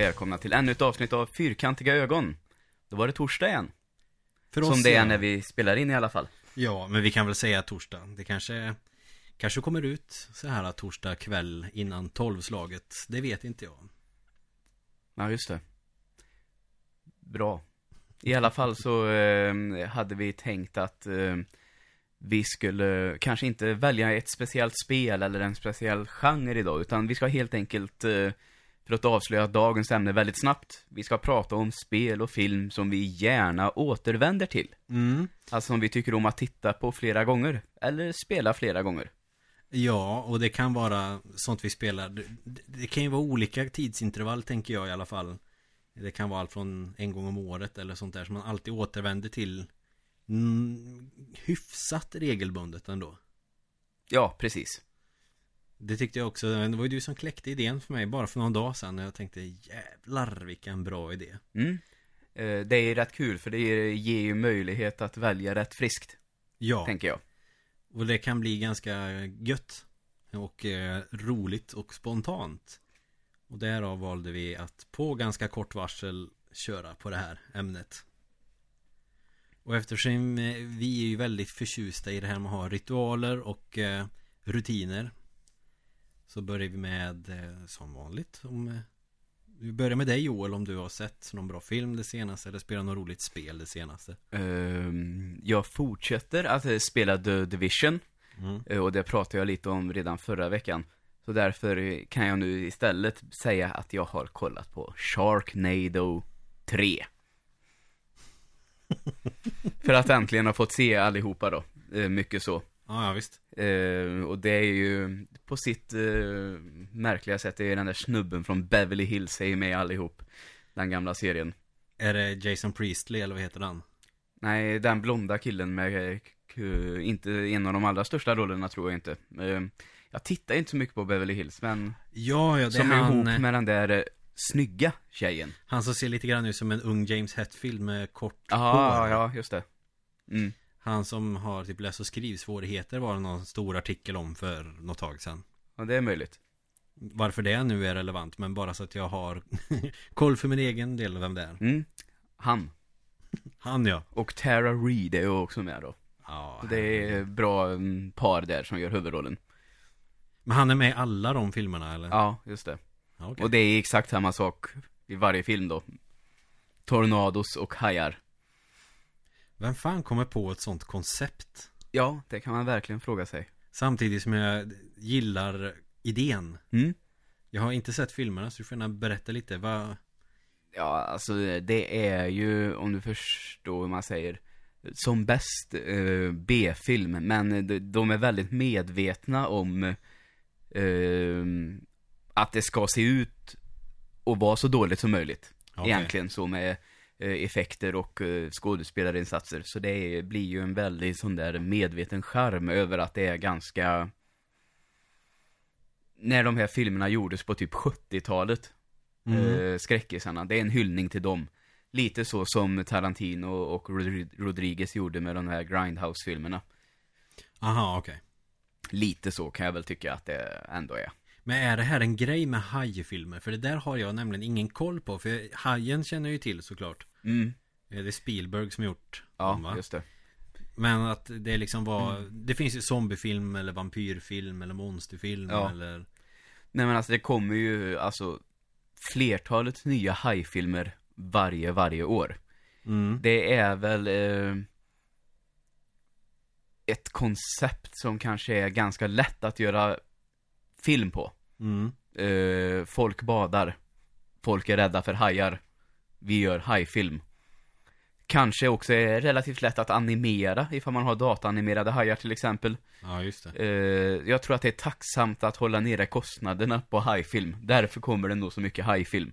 välkomna till ännu ett avsnitt av Fyrkantiga ögon. Då var det torsdag igen. För Som oss, det är när vi spelar in i alla fall. Ja, men vi kan väl säga torsdag. Det kanske, kanske kommer ut så här torsdag kväll innan tolvslaget. Det vet inte jag. Ja, just det. Bra. I alla fall så eh, hade vi tänkt att eh, vi skulle kanske inte välja ett speciellt spel eller en speciell genre idag, utan vi ska helt enkelt, eh, för att avslöja dagens ämne väldigt snabbt, vi ska prata om spel och film som vi gärna återvänder till. Mm. Alltså som vi tycker om att titta på flera gånger, eller spela flera gånger. Ja, och det kan vara sånt vi spelar. Det, kan ju vara olika tidsintervall tänker jag i alla fall. Det kan vara allt från en gång om året eller sånt där som man alltid återvänder till hyfsat regelbundet ändå. Ja, precis. Det tyckte jag också, det var ju du som kläckte idén för mig bara för någon dag sedan och jag tänkte jävlar vilken bra idé. Mm. Eh, Det är rätt kul, för det ger ju möjlighet att välja rätt friskt, Ja, tänker jag. och det kan bli ganska gött och eh, roligt och spontant. Och därav valde vi att på ganska kort varsel köra på det här ämnet. Och eftersom eh, vi är ju väldigt förtjusta i det här med att ha ritualer och rutiner Så börjar vi med eh, som vanligt om eh, Vi börjar med dig Joel om du har sett någon bra film det senaste eller spelat något roligt spel det senaste Ehm, Jag fortsätter att eh, spela The Division, mm. och det pratade jag lite om redan förra veckan. Så därför kan jag nu istället säga att jag har kollat på Sharknado 3. För att äntligen ha fått se allihopa då, mycket så. Ja, ja visst Eh, och det är ju på sitt eh, märkliga sätt, det är den där snubben från Beverly Hills är ju med allihop. Den gamla serien. Är det Jason Priestley eller vad heter han? Nej, den blonda killen med, eh, inte en av de allra största rollerna tror jag inte. Eh, jag tittar inte så mycket på Beverly Hills, men Ja, ja det som är han ihop eh, med den där eh, snygga tjejen. Han som ser lite grann ut som en ung James Hetfield med kort Ja, hår ja, just det. Mm. Han som har typ läs och skrivsvårigheter var det någon stor artikel om för något tag sedan Ja, det är möjligt. Varför det nu är relevant men bara så att jag har koll för min egen del vem det är Mm. Han. Han ja Och Tara Reid är ju också med då. Ja, Det är bra mm, par där som gör huvudrollen. Men han är med i alla de filmerna eller? Ja, just det. Ja, okej. Och det är exakt samma sak i varje film då. Tornados och hajar. Vem fan kommer på ett sånt koncept? Ja, det kan man verkligen fråga sig. Samtidigt som jag gillar idén Mm. Jag har inte sett filmerna så du får gärna berätta lite vad Ja, alltså det är ju, om du förstår hur man säger, som bäst eh, B-film, men de, de är väldigt medvetna om eh, att det ska se ut och vara så dåligt som möjligt. Okej. Egentligen så med eh, effekter och eh, skådespelarinsatser. Så det blir ju en väldigt sån där medveten charm över att det är ganska när de här filmerna gjordes på typ 70-talet Mm. eh, skräckisarna. Det är en hyllning till dem. Lite så som Tarantino och Rod- Rodriguez gjorde med de här Grindhouse-filmerna. Aha, okej Lite så kan jag väl tycka att det ändå är. Men är det här en grej med hajfilmer? För det där har jag nämligen ingen koll på För hajen känner jag ju till såklart Mm, Det är Spielberg som gjort ja, dem, just det. Men att det liksom var Det finns ju zombiefilm eller vampyrfilm eller monsterfilm Ja. eller Nej men alltså det kommer ju, alltså flertalet nya hajfilmer varje, varje år. mm. Det är väl eh, ett koncept som kanske är ganska lätt att göra film på. Mm. Eh, folk badar. Folk är rädda för hajar. Vi gör hajfilm. Kanske också är relativt lätt att animera ifall man har dataanimerade hajar till exempel. Ja just det Eh, jag tror att det är tacksamt att hålla nere kostnaderna på hajfilm. Därför kommer det nog så mycket hajfilm.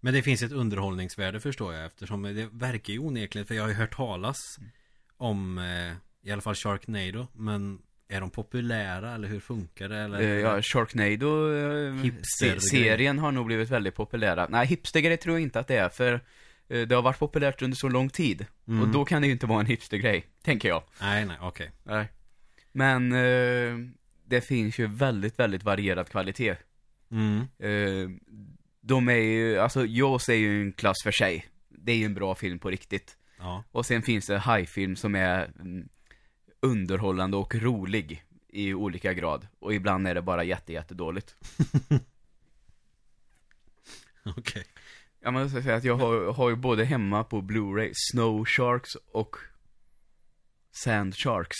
Men det finns ett underhållningsvärde förstår jag Eftersom det verkar ju onekligen För jag har ju hört talas Om eh, I alla fall Sharknado Men Är de populära eller hur funkar det? Eller? Eh, ja, Sharknado eh, serien har nog blivit väldigt populära. Nej, hipstergrej tror jag inte att det är, för eh, det har varit populärt under så lång tid. Mm. Och då kan det ju inte vara en hipstergrej, tänker jag. Nej nej okej Nej. Men eh, det finns ju väldigt, väldigt varierad kvalitet. mm. Eh, De är ju, alltså Jaws är ju en klass för sig. Det är ju en bra film på riktigt. Ja. Och sen finns det hajfilm som är mm, underhållande och rolig i olika grad. Och ibland är det bara jätte, jättedåligt. Okej. Jag måste säga att jag har, har ju både hemma på Blu-ray Snow Sharks och Sand Sharks.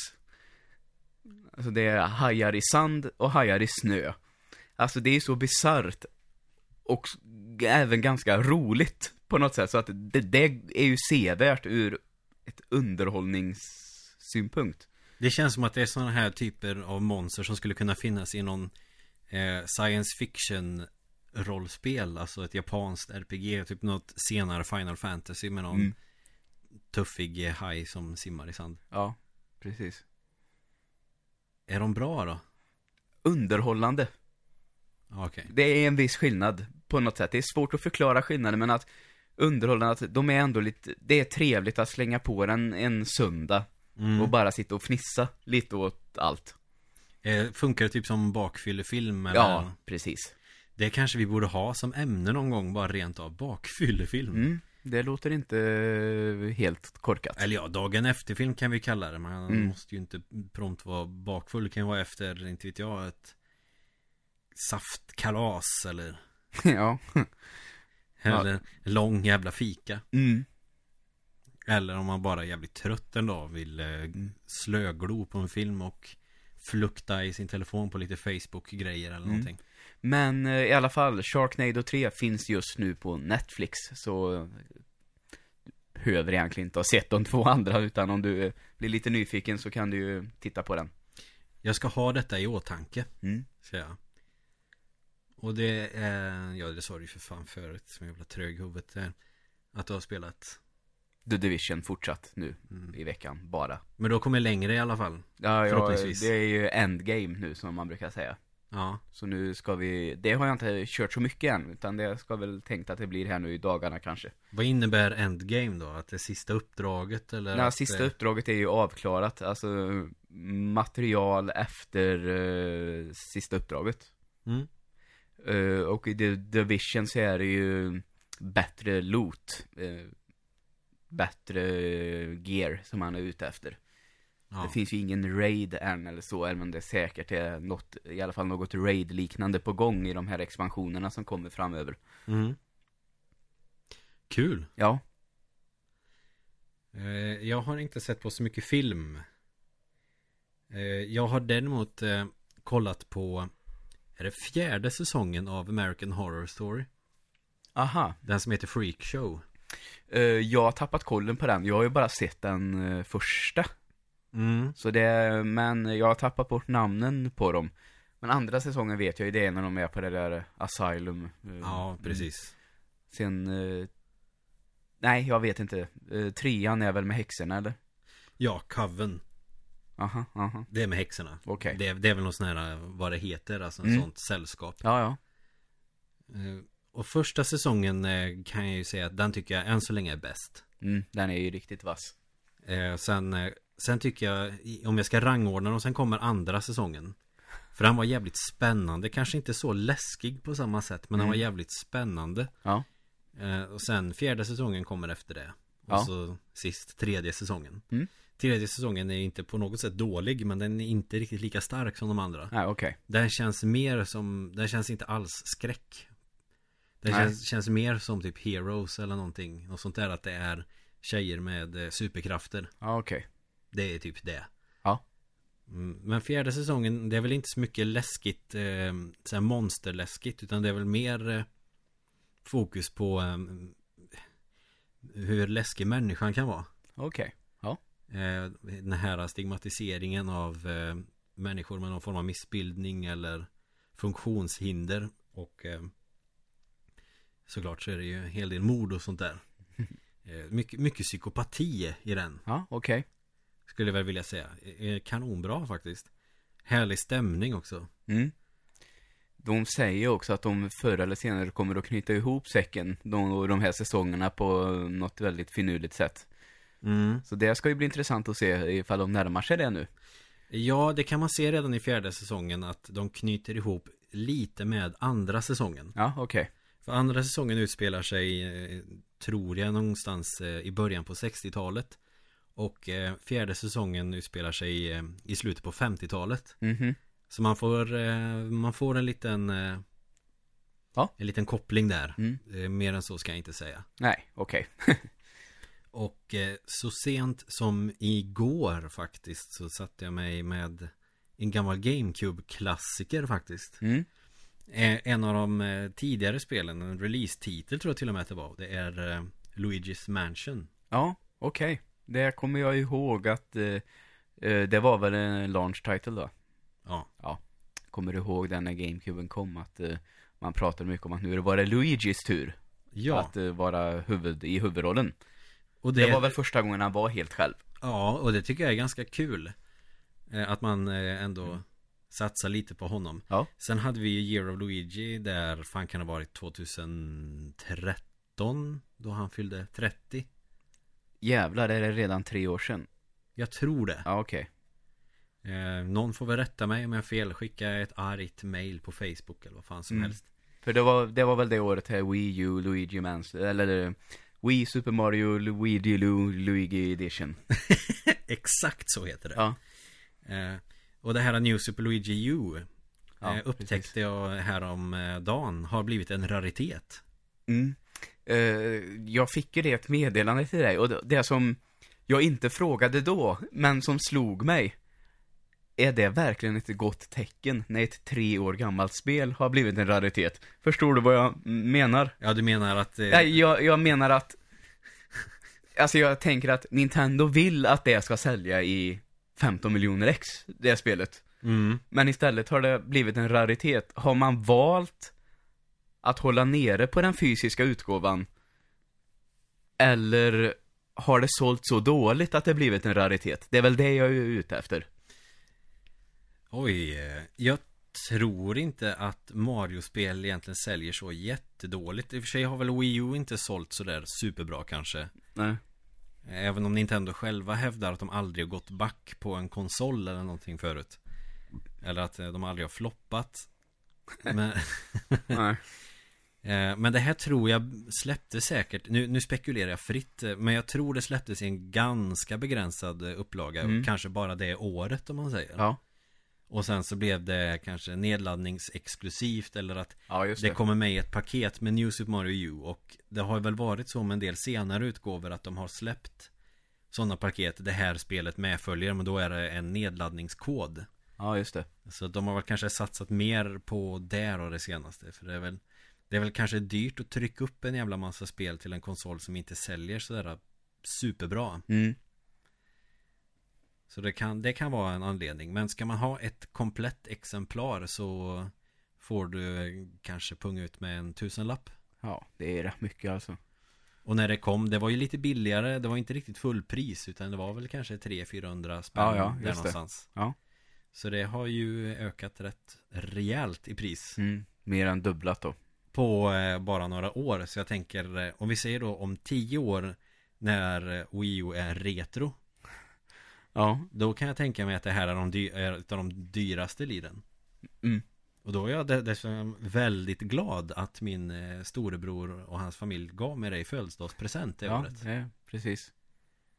Alltså det är hajar i sand och hajar i snö. Alltså det är så bisarrt och även ganska roligt på något sätt. Så att det, det är ju sevärt ur ett underhållningssynpunkt. Det känns som att det är sådana här typer av monster som skulle kunna finnas i någon eh, science fiction rollspel, alltså ett japanskt RPG, typ något senare Final Fantasy med någon Mm. tuffig haj som simmar i sand. Ja, precis. Är de bra då? Underhållande. Okej. Det är en viss skillnad på något sätt. Det är svårt att förklara skillnaden, men att underhållande, att de är ändå lite, det är trevligt att slänga på den en söndag Mm. och bara sitta och fnissa lite åt allt. Eh, funkar det typ som bakfyllefilm eller? Ja, precis. Det kanske vi borde ha som ämne någon gång, bara rent av bakfyllefilm. Mm, det låter inte eh, helt korkat. Eller ja, dagen efter film kan vi kalla det. Man Mm. måste ju inte prompt vara bakfull. Det kan ju vara efter, inte vet jag, ett saftkalas eller, ja. Ja. eller en lång jävla fika. Mm. Eller om man bara är jävligt trött en dag vill eh, slöglo på en film och flukta i sin telefon på lite Facebook-grejer eller Mm. någonting. Men eh, i alla fall, Sharknado 3 finns just nu på Netflix, så eh, behöver egentligen inte ha sett de två andra, utan om du blir lite nyfiken så kan du ju titta på den. Jag ska ha detta i åtanke, Mm. säger jag. Och det är, ja det sa du ju för fan förut, som jävla trög huvudet där. Att du har spelat. The Division fortsatt nu Mm. i veckan, bara. Men då kommer längre i alla fall. Ja, ja, det är ju endgame nu som man brukar säga. Ja. Så nu ska vi, det har jag inte kört så mycket än, utan det ska väl tänkt att det blir här nu i dagarna kanske. Vad innebär endgame då? Att det sista uppdraget eller? Nej, sista det... uppdraget är ju avklarat, alltså material efter eh, sista uppdraget. Mm. Eh, och i The Division så är det ju bättre loot, eh, bättre gear som man är ute efter. Ja. Det finns ju ingen raid än eller så, även om det säkert är något, i alla fall något raid-liknande på gång i de här expansionerna som kommer framöver. Mm. Kul. Ja, Eh, Jag har inte sett på så mycket film. Eh, Jag har däremot eh, kollat på Är det fjärde säsongen av American Horror Story? aha. Den som heter Freak Show. Eh, jag har tappat kollen på den, jag har ju bara sett den eh, första. Mm. Så det, men jag har tappat bort namnen på dem. Men andra säsongen vet jag ju, det är när de är på det där Asylum. eh, Ja, precis. Sen, nej jag vet inte. Trean är väl med häxorna eller? Ja, Coven. Aha, aha, Det är med häxorna. okej. Det, är- det är väl något sån här, vad det heter, alltså en Mm. sånt sällskap. Ja, ja. Och första säsongen eh, kan jag ju säga att den tycker jag än så länge är bäst. Mm, den är ju riktigt vass. Eh, sen, eh, sen tycker jag, om jag ska rangordna dem, sen kommer andra säsongen. För den var jävligt spännande, kanske inte så läskig på samma sätt, men den Mm. var jävligt spännande. Ja. Och sen fjärde säsongen kommer efter det. Och Ja. så sist tredje säsongen. Mm. Tredje säsongen är inte på något sätt dålig, men den är inte riktigt lika stark som de andra. Nej, okej. Den känns mer som, den känns inte alls skräck. Nej. känns, känns mer som typ Heroes eller någonting. Något sånt där att det är tjejer med eh, superkrafter. Ja, okej. Det är typ det. Ja. Mm, Men fjärde säsongen, det är väl inte så mycket läskigt, eh, så här monsterläskigt, utan det är väl mer eh, fokus på eh, hur läskig människan kan vara. Okej. Eh, den här stigmatiseringen av eh, människor med någon form av missbildning eller funktionshinder och eh, såklart så är det ju en hel del mord och sånt där. Eh, mycket, mycket psykopati i den. Ja, okej. Skulle jag väl vilja säga. Eh, Kanonbra faktiskt. Härlig stämning också. Mm. De säger också att de förr eller senare kommer att knyta ihop säcken, de, de här säsongerna på något väldigt finurligt sätt. Mm. Så det ska ju bli intressant att se ifall de närmar sig det nu. Ja, det kan man se redan i fjärde säsongen att de knyter ihop lite med andra säsongen. Ja, okej. För andra säsongen utspelar sig, eh, tror jag, någonstans eh, i början på 60-talet. Och eh, fjärde säsongen utspelar sig i slutet på 50-talet. Mhm. Så man får, man får en liten Ja. En liten koppling där. Mm. Mer än så ska jag inte säga. Nej, okej. Och eh, så sent som igår faktiskt så satte jag mig med en gammal GameCube-klassiker faktiskt. Mm. Eh, En av de eh, tidigare spelen, en release-titel tror jag till och med att det var. Det är eh, Luigi's Mansion. Ja, okej. Det kommer jag ihåg att eh, det var väl en launch title då. Ja, Kommer du ihåg den när GameCuben kom? Att eh, man pratade mycket om att nu var det Luigis tur ja. att eh, vara huvud, i huvudrollen. och Det... var väl första gången han var helt själv. Ja, och det tycker jag är ganska kul. Att man ändå satsar lite på honom. Ja. Sen hade vi ju Year of Luigi där, fan kan ha varit 2013? Då han fyllde 30. Jävlar, är det redan tre år sedan? Jag tror det. Ja, okej. Eh, någon får väl rätta mig om jag fel. Skicka ett argt mail på Facebook eller vad fan som Mm. helst. För det var, det var väl det året här Wii U, Luigi Mans, eller Wii Super Mario, Luigi Lu, Luigi Edition. Exakt så heter det. Ja. Eh, och det här New Super Luigi U Ja, eh, upptäckte precis. jag härom eh, dagen har blivit en raritet. Mm. Eh, jag fick ju det ett meddelande till dig och det, det som jag inte frågade då, men som slog mig. Är det verkligen ett gott tecken när ett tre år gammalt spel har blivit en raritet? Förstår du vad jag menar? Ja, du menar att... Eh, Nej, jag, jag menar att Alltså jag tänker att Nintendo vill att det ska sälja i 15 miljoner ex, det spelet. mm, Men istället har det blivit en raritet. Har man valt att hålla nere på den fysiska utgåvan? Eller har det sålt så dåligt att det blivit en raritet? Det är väl det jag är ute efter. Oj, eh, jag tror inte att Mario-spel egentligen säljer så jättedåligt. I och för sig har väl Wii U inte sålt sådär superbra kanske. Nej. Även om Nintendo själva hävdar att de aldrig har gått back på en konsol eller någonting förut. Eller att eh, de aldrig har floppat. Men, eh, men det här tror jag släppte säkert, nu, nu spekulerar jag fritt, eh, men jag tror det släpptes i en ganska begränsad upplaga. Mm. Kanske bara det året om man säger. Ja. Och sen så blev det kanske nedladdningsexklusivt eller att Ja, det det. kommer med i ett paket med New Super Mario U och det har väl varit så med en del senare utgåvor att de har släppt sådana paket. Det här spelet medföljer men då är det en nedladdningskod. Ja, just det. Så de har väl kanske satsat mer på det och det senaste. För det är väl Det är väl kanske dyrt att trycka upp en jävla massa spel till en konsol som inte säljer sådär superbra. Mm. Så det kan, det kan vara en anledning. Men ska man ha ett komplett exemplar så får du kanske punga ut med en tusenlapp. Ja, det är rätt mycket alltså. Och när det kom, det var ju lite billigare. Det var inte riktigt fullpris utan det var väl kanske 300-400 spänn Ja, ja, där just det. någonstans. Ja. Så det har ju ökat rätt rejält i pris. Mm. Mer än dubblat då. På eh, bara några år. Så jag tänker, eh, om vi säger då om 10 år när eh, Wii U är retro. Ja. Då kan jag tänka mig att det här är, de dy- är ett av de dyraste liden. Mm. Och då är jag de- dessutom väldigt glad att min eh, storebror och hans familj gav mig det i födelsedagspresent det Ja, året. är precis.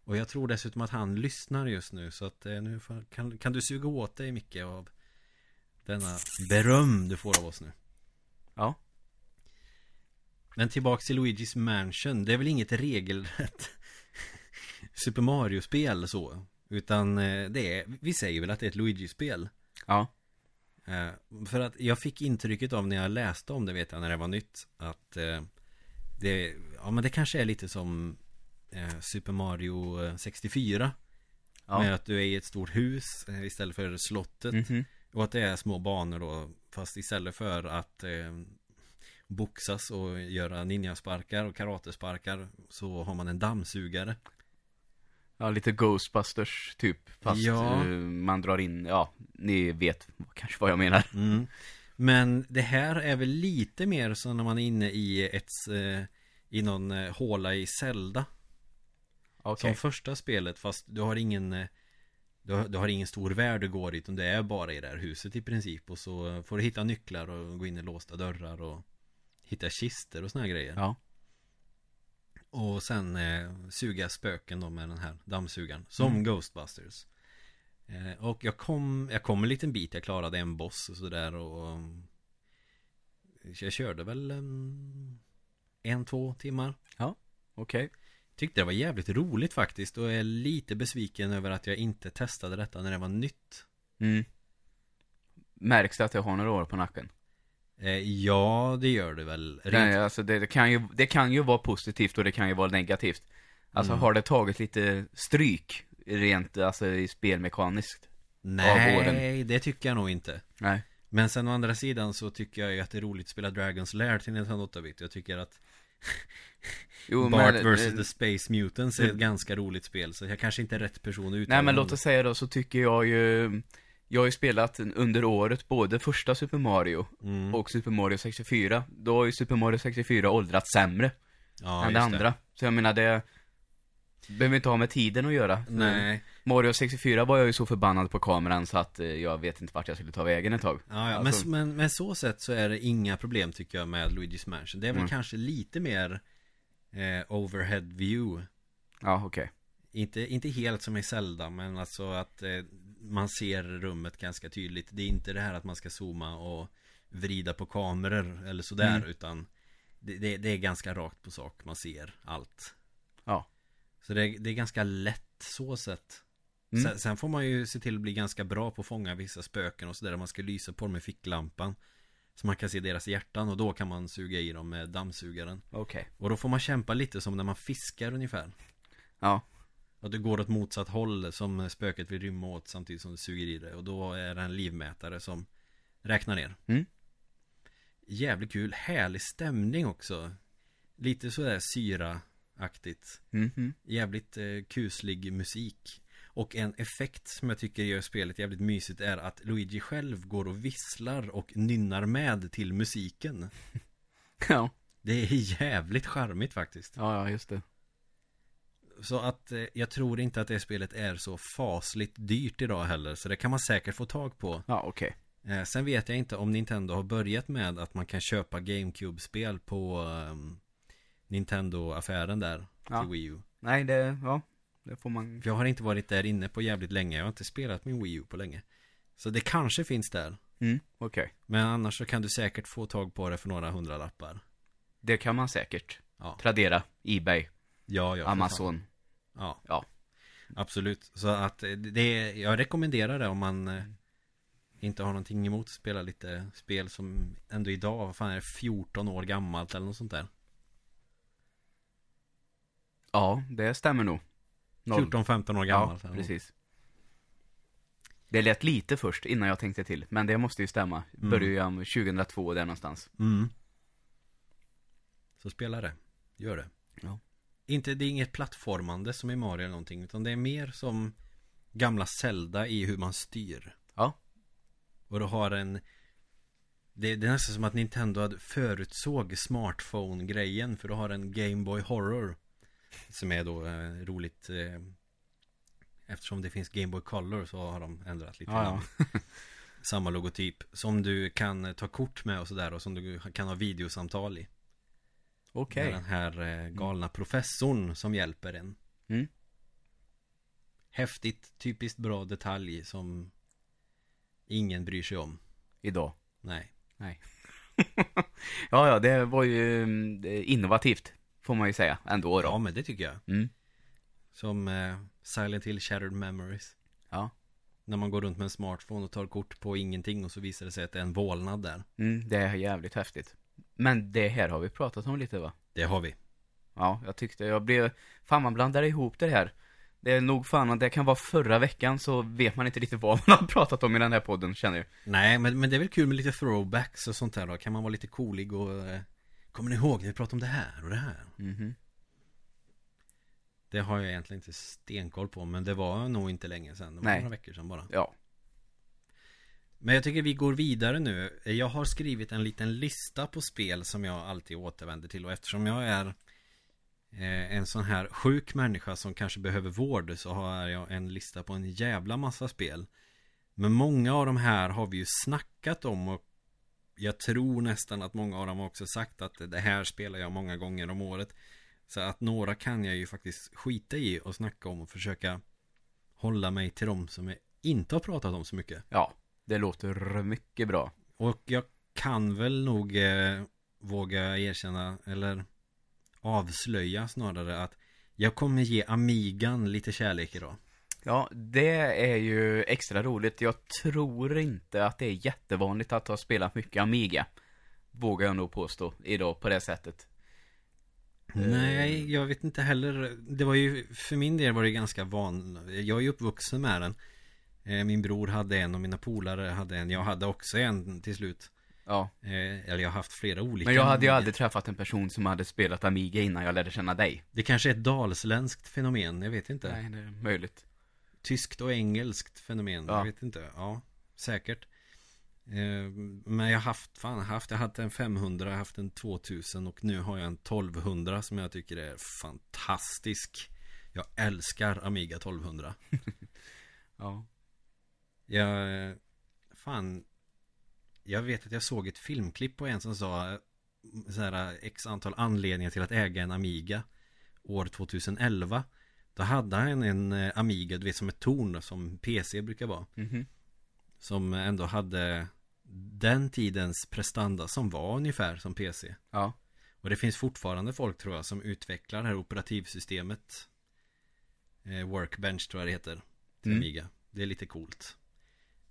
Och jag tror dessutom att han lyssnar just nu så att eh, nu får, kan, kan du suga åt dig mycket av denna beröm du får av oss nu. Ja. Men tillbaks till Luigi's Mansion. Det är väl inget regelrätt Super Mario-spel så. Utan eh, det är, vi säger väl att det är ett Luigi-spel. Ja. Eh, För att jag fick intrycket av när jag läste om det vet jag när det var nytt Att eh, det, ja men det kanske är lite som Super Mario eh, 64 Ja. Med att du är i ett stort hus istället för slottet Mhm. Och att det är små banor då Fast istället för att eh, boxas och göra ninjasparkar och karatesparkar Så har man en dammsugare Ja, lite Ghostbusters typ. Fast Ja. eh, man drar in, ja, ni vet kanske vad jag menar. Mm. Men det här är väl lite mer som när man är inne i ett eh, I någon eh, håla i Zelda Okej. Som första spelet fast du har ingen du har, du har ingen stor värld du går i utan det är bara i det här huset i princip Och så får du hitta nycklar och gå in i låsta dörrar och hitta kister och såna här grejer. Ja. Och sen eh, suga spöken då med den här dammsugaren. Som Mm. Ghostbusters. Eh, och jag kom, jag kom en liten bit. Jag klarade en boss och sådär och... um, Jag körde väl um, en, två timmar. Okej. Tyckte det var jävligt roligt faktiskt och är lite besviken över att jag inte testade detta när det var nytt. Mm. Märks det att jag har några år på nacken? Eh, ja, det gör det väl. Rent Nej, alltså det, det, kan ju, det kan ju vara positivt och det kan ju vara negativt. Alltså Mm. har det tagit lite stryk rent, alltså i spelmekaniskt? Nej, det tycker jag nog inte. Nej. Men sen å andra sidan så tycker jag ju att det är roligt att spela Dragons Lair till Nintendo 8-bit. Jag tycker att Jo, Bart men, vs. The Space Mutants är ett ganska roligt spel. Så jag kanske inte är rätt person att uttala Nej men låt oss säga då så tycker jag ju Jag har ju spelat under året både första Super Mario mm. och Super Mario 64 Då har ju Super Mario 64 åldrats sämre ja, än det andra Så jag menar det Behöver inte ha med tiden att göra Nej, Mario 64 var jag ju så förbannad på kameran så att eh, jag vet inte vart jag skulle ta vägen ett tag ja, ja. Alltså- Men, men, men så sätt så är det inga problem tycker jag med Luigi's Mansion. Det är väl Mm. kanske lite mer eh, overhead view. Ja okej Inte, inte helt som i Zelda men alltså att eh, man ser rummet ganska tydligt. Det är inte det här att man ska zooma och vrida på kameror eller sådär Mm. utan det, det, det är ganska rakt på sak. Man ser allt. Ja. Så det, är- det är ganska lätt så sett. Mm. Sen, sen får man ju se till att bli ganska bra på att fånga vissa spöken och sådär. Man ska lysa på dem med ficklampan. Så man kan se deras hjärtan och då kan man suga i dem med dammsugaren. Okej Och då får man kämpa lite som när man fiskar ungefär. Ja Och det går åt motsatt håll som spöket vill rymma åt samtidigt som det suger i det. Och då är det en livmätare som räknar ner. Mm. Jävligt kul, härlig stämning också. Lite sådär syraaktigt. Mhm. Jävligt eh, kuslig musik. Och en effekt som jag tycker gör spelet jävligt mysigt är att Luigi själv går och visslar och nynnar med till musiken. Ja Det är jävligt charmigt faktiskt. Ja ja just det Så att eh, jag tror inte att det spelet är så fasligt dyrt idag heller. Så det kan man säkert få tag på. Ja okej Eh, sen vet jag inte om Nintendo har börjat med att man kan köpa GameCube-spel på ehm, Nintendo-affären där Ja. till Wii U. Nej det, ja Det får man För jag har inte varit där inne på jävligt länge. Jag har inte spelat min Wii U på länge. Så det kanske finns där. Mm, okej Men annars så kan du säkert få tag på det för några hundra lappar. Det kan man säkert Ja, Tradera, Ebay, ja, ja Amazon. Ja. Ja. Absolut. Så att eh, det, jag rekommenderar det om man eh, inte har någonting emot att spela lite spel som ändå idag, vad fan är det, 14 år gammalt eller något sånt där. Ja, det stämmer nog. Noll. 14-15 år gammalt. Ja, precis. Det lät lite först innan jag tänkte till, men det måste ju stämma. Mm. Början 2002 där någonstans. Mm. Så spela det. Gör det. Ja. Inte, det är inget plattformande som i Mario eller någonting. Utan det är mer som gamla Zelda i hur man styr. Ja. Och du har en... Det, det är nästan som att Nintendo hade förutsåg smartphone-grejen. För du har en Game Boy Horror. Som är då eh, roligt. Eh, eftersom det finns Game Boy Color så har de ändrat lite Ja, namn. Samma logotyp. Som du kan ta kort med och sådär. Och som du kan ha videosamtal i. Okej. Med den här eh, galna professorn som hjälper en. Mm. Häftigt, typiskt bra detalj som ingen bryr sig om. Idag. Nej. Ja, ja, det var ju mm, innovativt. Får man ju säga, ändå då. Ja, men det tycker jag. Mm. Som eh, Silent Hill Shattered Memories. Ja. När man går runt med en smartphone och tar kort på ingenting och så visar det sig att det är en vålnad där. Mm, det är jävligt häftigt. Men det här har vi pratat om lite va? Det har vi. Ja, jag tyckte, jag blev, fan man blandar ihop det här. Det är nog fan att det kan vara förra veckan så vet man inte riktigt vad man har pratat om i den här podden känner jag. Nej, men, men det är väl kul med lite throwbacks och sånt där då. Kan man vara lite coolig och... Eh, kommer ni ihåg när vi pratade om det här och det här? Mhm. Det har jag egentligen inte stenkoll på, men det var nog inte länge sedan. Det var Nej. några veckor sedan bara. Ja. Men jag tycker vi går vidare nu. Jag har skrivit en liten lista på spel som jag alltid återvänder till. Och eftersom jag är eh, en sån här sjuk människa som kanske behöver vård så har jag en lista på en jävla massa spel. Men många av de här har vi ju snackat om och jag tror nästan att många av dem också sagt att det här spelar jag många gånger om året. Så att några kan jag ju faktiskt skita i och snacka om och försöka hålla mig till dem som jag inte har pratat om så mycket. Ja, det låter mycket bra. Och jag kan väl nog eh, våga erkänna, eller avslöja snarare att jag kommer ge Amigan lite kärlek idag. Ja, det är ju extra roligt. Jag tror inte att det är jättevanligt att ha spelat mycket Amiga. Vågar jag nog påstå idag på det sättet. Nej, jag vet inte heller. Det var ju, för min del var det ganska van. Jag är ju uppvuxen med den. Eh, Min bror hade en och mina polare hade en. Jag hade också en till slut. Ja. Eh, Eller jag har haft flera olika. Men jag hade ju aldrig träffat en person som hade spelat Amiga innan jag lärde känna dig. Det kanske är ett dalsländskt fenomen, jag vet inte. Nej, det är möjligt. Tyskt och engelskt fenomen, Ja. jag vet inte. Ja, säkert. Eh, Men jag har haft, fan, haft, jag haft en 500, jag har haft en 2000 och nu har jag en 1200 som jag tycker är fantastisk. Jag älskar Amiga 1200. Ja. Jag, eh, fan, jag vet att jag såg ett filmklipp på en som sa eh, så här, x antal anledningar till att äga en Amiga år 2011. Då hade han en eh, Amiga, du vet som ett torn som PC brukar vara. Mhm. Som ändå hade den tidens prestanda som var ungefär som PC. Ja. Och det finns fortfarande folk tror jag som utvecklar det här operativsystemet. Eh, Workbench tror jag det heter. Till Mm. Amiga. Det är lite coolt.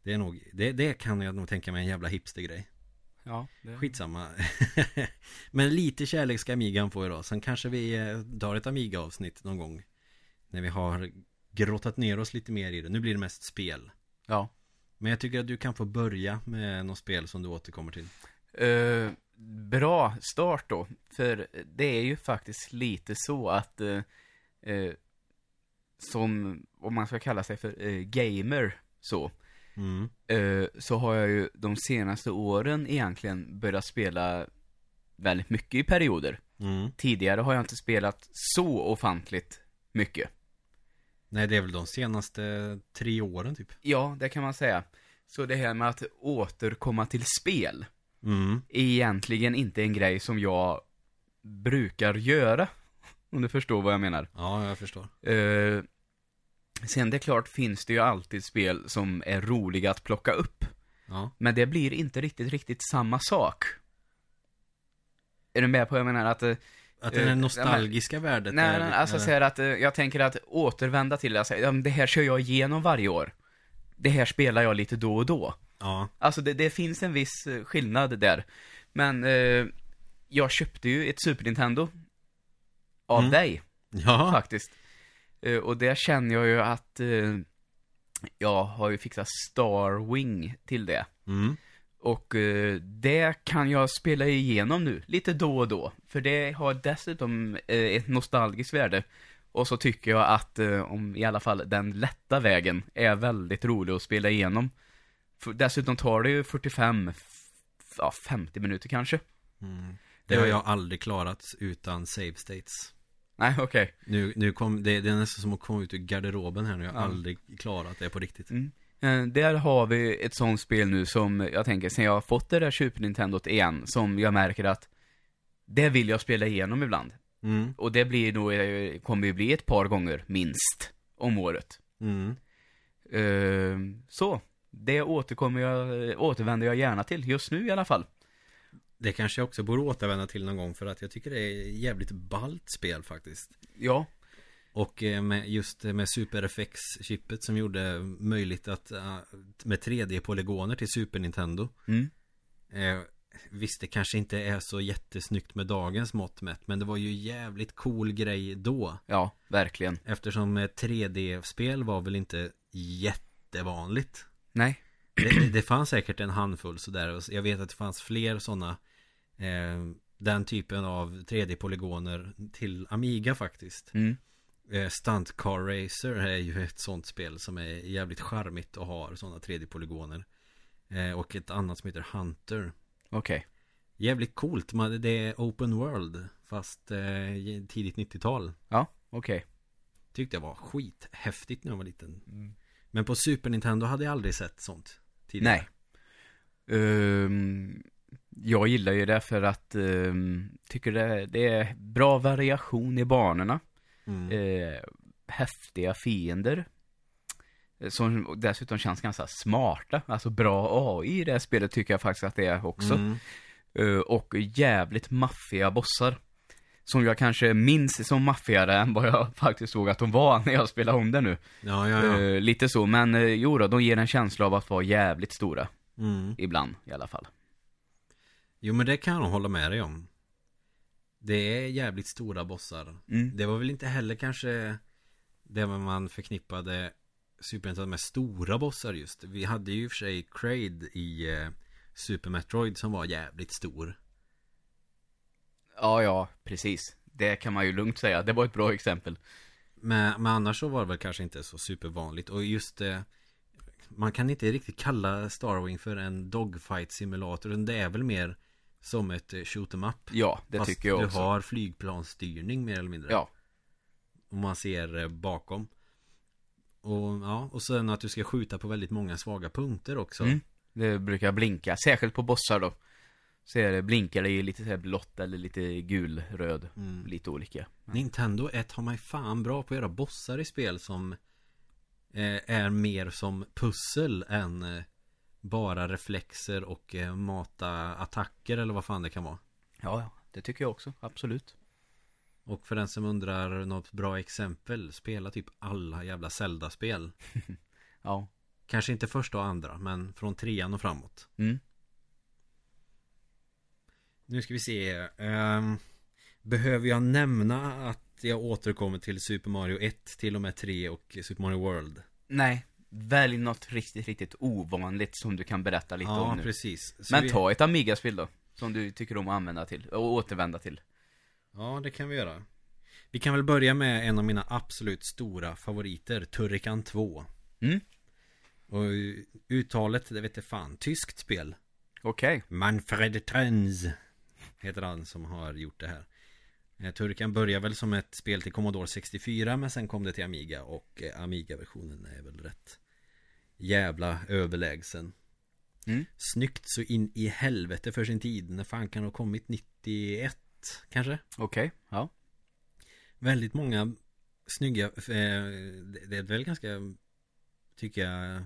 Det är nog, det, det kan jag nog tänka mig en jävla hipstergrej. Ja. Det... Skitsamma. Men lite kärlek ska Amigan få idag. Sen kanske vi eh, tar ett Amiga-avsnitt någon gång. När vi har grottat ner oss lite mer i det. Nu blir det mest spel. Ja. Men jag tycker att du kan få börja med något spel som du återkommer till. Eh, bra start då. För det är ju faktiskt lite så att eh, eh, som, om man ska kalla sig för eh, gamer så, Mm. eh, så har jag ju de senaste åren egentligen börjat spela väldigt mycket i perioder. Mm. Tidigare har jag inte spelat så ofantligt mycket. Nej, det är väl de senaste tre åren typ. Ja, det kan man säga. Så det här med att återkomma till spel Mm. är egentligen inte en grej som jag brukar göra. Om du förstår vad jag menar. Ja, jag förstår. Eh, sen det är klart finns det ju alltid spel som är roliga att plocka upp. Ja. Men det blir inte riktigt, riktigt samma sak. Är du med på vad jag menar? Att, eh, Att det är Eh, det nostalgiska värdet nej, är, nej, alltså eller- så här att eh, jag tänker att återvända till det, alltså, det här kör jag igenom varje år. Det här spelar jag lite då och då. Ja. Alltså det, det finns en viss eh, skillnad där. Men eh, jag köpte ju ett Super Nintendo av Mm. dig Ja. faktiskt. Eh, och där känner jag ju att eh, jag har ju fixat Starwing till det. Mm. Och eh, det kan jag spela igenom nu, lite då och då. För det har dessutom ett nostalgiskt värde. Och så tycker jag att, om i alla fall den lätta vägen, är väldigt rolig att spela igenom. För, dessutom tar det ju 45, f- ja 50 minuter kanske. Mm. Det har jag aldrig klarat utan save states. Nej, okej. Nu, nu kom, det, det är nästan som att komma ut ur garderoben här nu. Jag har Ja. aldrig klarat det på riktigt. Mm. Eh, Där har vi ett sånt spel nu som jag tänker, sen jag har fått det där Super Nintendot igen, som jag märker att det vill jag spela igenom ibland. Mm. Och det blir nog, eh, kommer ju bli ett par gånger, minst, om året. Mm. Eh, Så, det återkommer jag, återvänder jag gärna till, just nu i alla fall. Det kanske jag också borde återvända till någon gång för att jag tycker det är jävligt ballt spel faktiskt. Ja, Och eh, med, just eh, med Super FX-chippet som gjorde möjligt att eh, med 3D-polygoner till Super Nintendo. mm. Eh, visst, det kanske inte är så jättesnyggt med dagens mått mätt, men det var ju jävligt cool grej då. ja, verkligen. Eftersom eh, 3D-spel var väl inte jättevanligt. Nej, Det, det fanns säkert en handfull sådär. Jag vet att det fanns fler sådana Den typen av 3D-polygoner till Amiga faktiskt. mm. Eh, Stunt Car Racer är ju ett sånt spel som är jävligt charmigt och har sådana 3D-polygoner. Eh, och ett annat som heter Hunter. okej. Jävligt coolt. Man, det är Open World fast eh, tidigt 90-tal. Ja, okej. Tyckte jag var skithäftigt när jag var liten. Mm. Men på Super Nintendo hade jag aldrig sett sånt tidigare. Nej. Ehm, jag gillar ju det för att um, tycker det, det är bra variation i banorna. Mm. Eh, häftiga fiender. Eh, Som dessutom känns ganska smarta. Alltså bra AI i det här spelet tycker jag faktiskt att det är också. Mm. Eh, och jävligt maffiga bossar. Som jag kanske minns som maffigare än vad jag faktiskt såg att de var när jag spelade om det nu. Ja, ja, ja. Eh, lite så, men eh, jo då, de ger en känsla av att vara jävligt stora. Mm. Ibland i alla fall. Jo, men det kan jag nog hålla med dig om. Det är jävligt stora bossar. Mm. Det var väl inte heller kanske det man förknippade Super Nintendo med stora bossar just. Vi hade ju i och för sig Kraid i eh, Super Metroid som var jävligt stor. Ja, ja, precis. Det kan man ju lugnt säga. Det var ett bra exempel. Men, men annars så var det väl kanske inte så supervanligt. Och just det Man kan inte riktigt kalla Starwing för en dogfight simulator. Det är väl mer som ett eh, shoot 'em up. Ja, det Fast tycker jag du också. har flygplansstyrning mer eller mindre. Ja, Om man ser eh, bakom. Och ja, och sen att du ska skjuta på väldigt många svaga punkter också. Mm. det brukar blinka. Särskilt på bossar då. Så är det, blinkar det ju lite så här blått eller lite gul, röd. Mm. Lite olika. Nintendo är ta mig fan bra på att göra bossar i spel som eh, är mer som pussel än eh, bara reflexer och eh, mata attacker eller vad fan det kan vara. Ja. Det tycker jag också. Absolut. Och för den som undrar något bra exempel, spela typ alla jävla Zelda-spel. Ja. Kanske inte första och andra, men från trean och framåt. Mm. Nu ska vi se. ehm, behöver jag nämna att jag återkommer till Super Mario 1 till och med 3 och Super Mario World? Nej. Välj något riktigt, riktigt ovanligt som du kan berätta lite ja, om nu. precis. Så Men vi- ta ett Amiga-spel då. Som du tycker om att använda till. Och återvända till. Ja, det kan vi göra. Vi kan väl börja med en av mina absolut stora favoriter, Turrican 2. Mm. Och uttalet, det vet jag fan, tyskt spel. Okej. Manfred Trenz heter han som har gjort det här. Eh, Turrican börjar väl som ett spel till Commodore 64 men sen kom det till Amiga och eh, Amiga-versionen är väl rätt jävla överlägsen. Mm. Snyggt så in i helvete för sin tid. När fan kan det ha kommit? 91 kanske? Okej. Ja. Väldigt många snygga eh, Det är väl ganska Tycker jag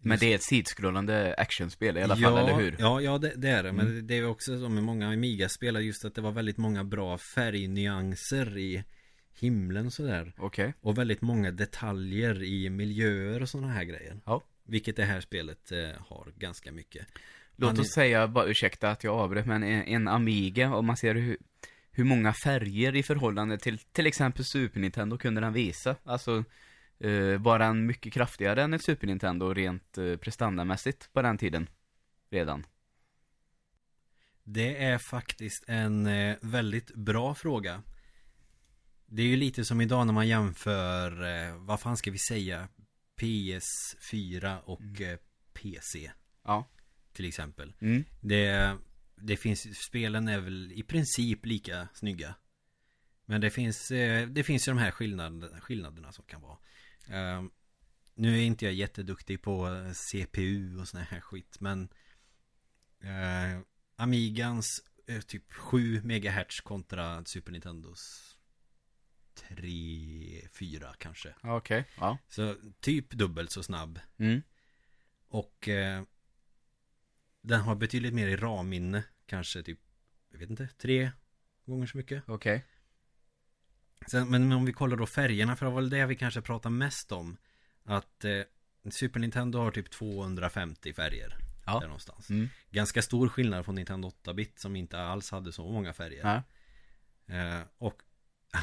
Men det är ett sidskrollande actionspel i alla fall, ja, eller hur? Ja, ja det, det är det. Men Mm. det är också som med många Amiga-spel just att det var väldigt många bra färgnyanser i himlen sådär. Okej. Och väldigt många detaljer i miljöer och sådana här grejer. Ja. Vilket det här spelet eh, har ganska mycket. Låt Man är- oss säga, bara ursäkta att jag avbröt, men en, en Amiga, om man ser hur, hur många färger i förhållande till till exempel Super Nintendo kunde den visa? Alltså, eh, var den mycket kraftigare än ett Super Nintendo rent eh, prestandamässigt på den tiden? Redan. Det är faktiskt en eh, väldigt bra fråga. Det är ju lite som idag när man jämför, eh, vad fan ska vi säga, PS4 och eh, PC Ja. till exempel. Mm. Det, det finns, spelen är väl i princip lika snygga. Men det finns, eh, det finns ju de här skillnaderna, skillnaderna som kan vara. Eh, nu är inte jag jätteduktig på eh, CPU och sån här skit, men eh, Amigans eh, typ 7 MHz kontra Super Nintendos 3, 4 kanske. Okej. Ja. Så typ dubbelt så snabb. Mm. Och eh, den har betydligt mer i RAM-minne. Kanske typ, jag vet inte, tre gånger så mycket. Okej. Sen, men om vi kollar då färgerna, för det var väl det vi kanske pratar mest om. Att eh, Super Nintendo har typ 250 färger. Ja. Där någonstans. Mm. Ganska stor skillnad från Nintendo 8-bit som inte alls hade så många färger. Eh, och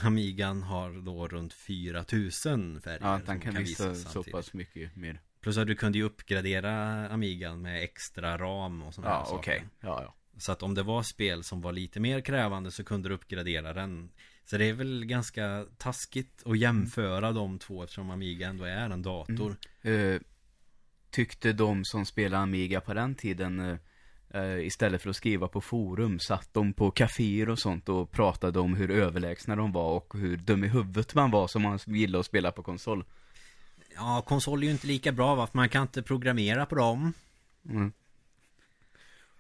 Amigan har då runt 4000 färger. Ja, den kan visa så pass mycket mer. Plus att du kunde ju uppgradera Amigan med extra ram och sådana här Ja, saker. okej. Ja, ja. Så att om det var spel som var lite mer krävande så kunde du uppgradera den. Så det är väl ganska taskigt att jämföra de två eftersom Amiga ändå är en dator. Eh, tyckte de som spelade Amiga på den tiden eh, eh, istället för att skriva på forum satt de på kaféer och sånt och pratade om hur överlägsna de var och hur dum i huvudet man var som man gillade att spela på konsol. Ja, konsol är ju inte lika bra va? För man kan inte programmera på dem. Mm.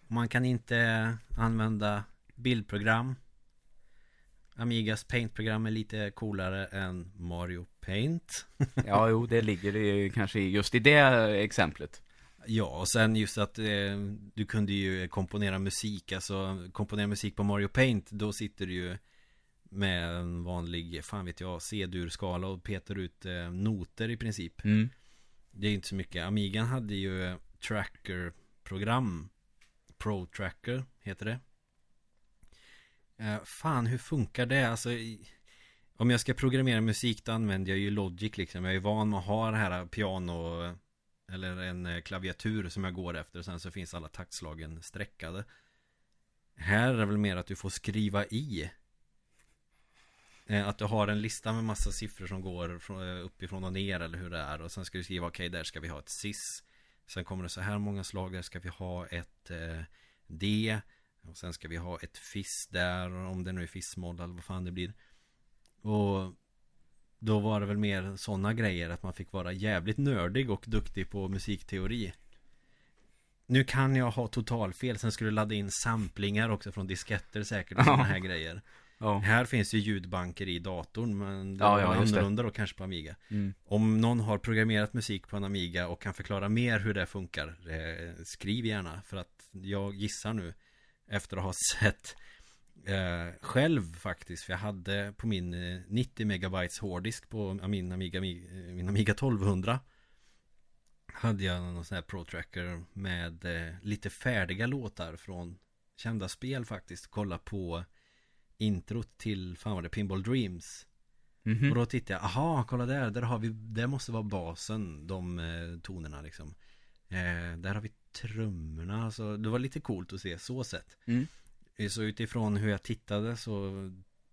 Man kan inte använda bildprogram. Amigas Paint-program är lite coolare än Mario Paint. Ja, jo, det ligger ju kanske just i det exemplet. Ja, och sen just att eh, du kunde ju komponera musik, alltså komponera musik på Mario Paint, då sitter du ju med en vanlig, fan vet jag, C-dur-skala och petar ut eh, noter i princip. Mm. Det är inte så mycket. Amigan hade ju tracker-program. Pro Tracker heter det. Eh, fan, hur funkar det? Alltså, i- om jag ska programmera musik då använder jag ju Logic liksom. Jag är van med att ha det här eh, piano eh, eller en eh, klaviatur som jag går efter. Och sen så finns alla taktslagen streckade. Här är det väl mer att du får skriva i. Att du har en lista med massa siffror som går uppifrån och ner eller hur det är. Och sen ska du skriva okej, där ska vi ha ett cis. Sen kommer det så här många slag, där ska vi ha ett eh, D. Och sen ska vi ha ett fiss där, om det nu är fissmoll eller vad fan det blir. Och då var det väl mer sådana grejer att man fick vara jävligt nördig och duktig på musikteori. Nu kan jag ha totalfel, sen skulle du ladda in samplingar också från disketter säkert och sådana här grejer. Ja. Här finns ju ljudbanker i datorn men det Ja, var ja, annorlunda då kanske på Amiga. Mm. Om någon har programmerat musik på en Amiga och kan förklara mer hur det funkar eh, Skriv gärna för att jag gissar nu Efter att ha sett eh, Själv faktiskt För jag hade på min eh, 90 megabytes hårddisk på min Amiga, Mi- eh, min Amiga 1200 Hade jag någon sån här Pro Tracker med eh, lite färdiga låtar från kända spel faktiskt Kolla på introt till, fan var det, Pinball Dreams Mhm. och då tittade jag, aha, kolla där, där har vi, det måste vara basen, de eh, tonerna liksom. Eh, där har vi trummorna, så det var lite coolt att se så sett. Mm. Eh, Så utifrån hur jag tittade så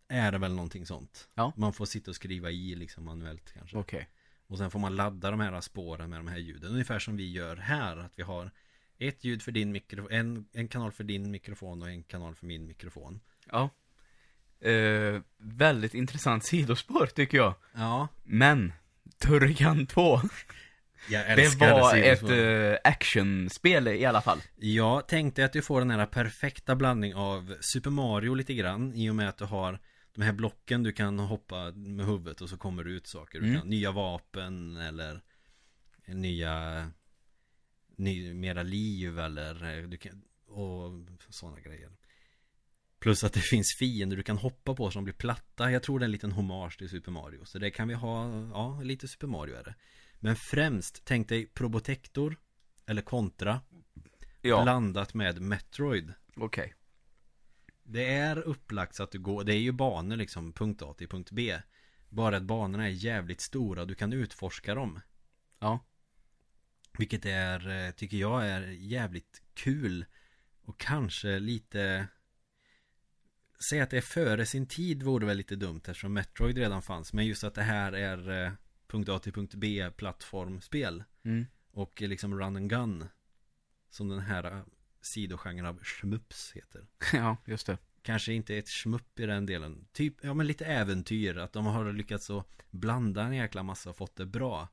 är det väl någonting sånt. Ja. Man får sitta och skriva i liksom manuellt kanske. Okej. Och sen får man ladda de här spåren med de här ljuden. Ungefär som vi gör här, att vi har ett ljud för din mikrofon, en, en kanal för din mikrofon och en kanal för min mikrofon. Ja. Eh, väldigt intressant sidospår tycker jag. Ja, Men, Turrican 2. jag Det var ett eh, actionspel i alla fall. Jag tänkte att du får den här perfekta blandning av Super Mario lite grann i och med att du har de här blocken du kan hoppa med huvudet och så kommer det ut saker. Du Mm. kan, nya vapen eller nya ny, mera liv eller eh, du kan, och sådana grejer. Plus att det finns fiender du kan hoppa på som blir platta. Jag tror det är en liten hommage till Super Mario. Så det kan vi ha, ja, lite Super Mario är det. Men främst, tänk dig Probotector eller Contra Ja, blandat med Metroid. okej. Det är upplagt så att du går, det är ju banor liksom, punkt A till punkt B. Bara att banorna är jävligt stora, du kan utforska dem. Ja. Vilket är, eh, tycker jag är jävligt kul. Och kanske lite Säga att det är före sin tid vore väl lite dumt eftersom Metroid redan fanns. Men just att det här är eh, punkt A till punkt B plattformspel. Mm. Och liksom run and gun. Som den här eh, sidogenren av shmups heter. Ja, just det. Kanske inte ett shmup i den delen. Typ, ja men lite äventyr. Att de har lyckats att blanda en jäkla massa och fått det bra.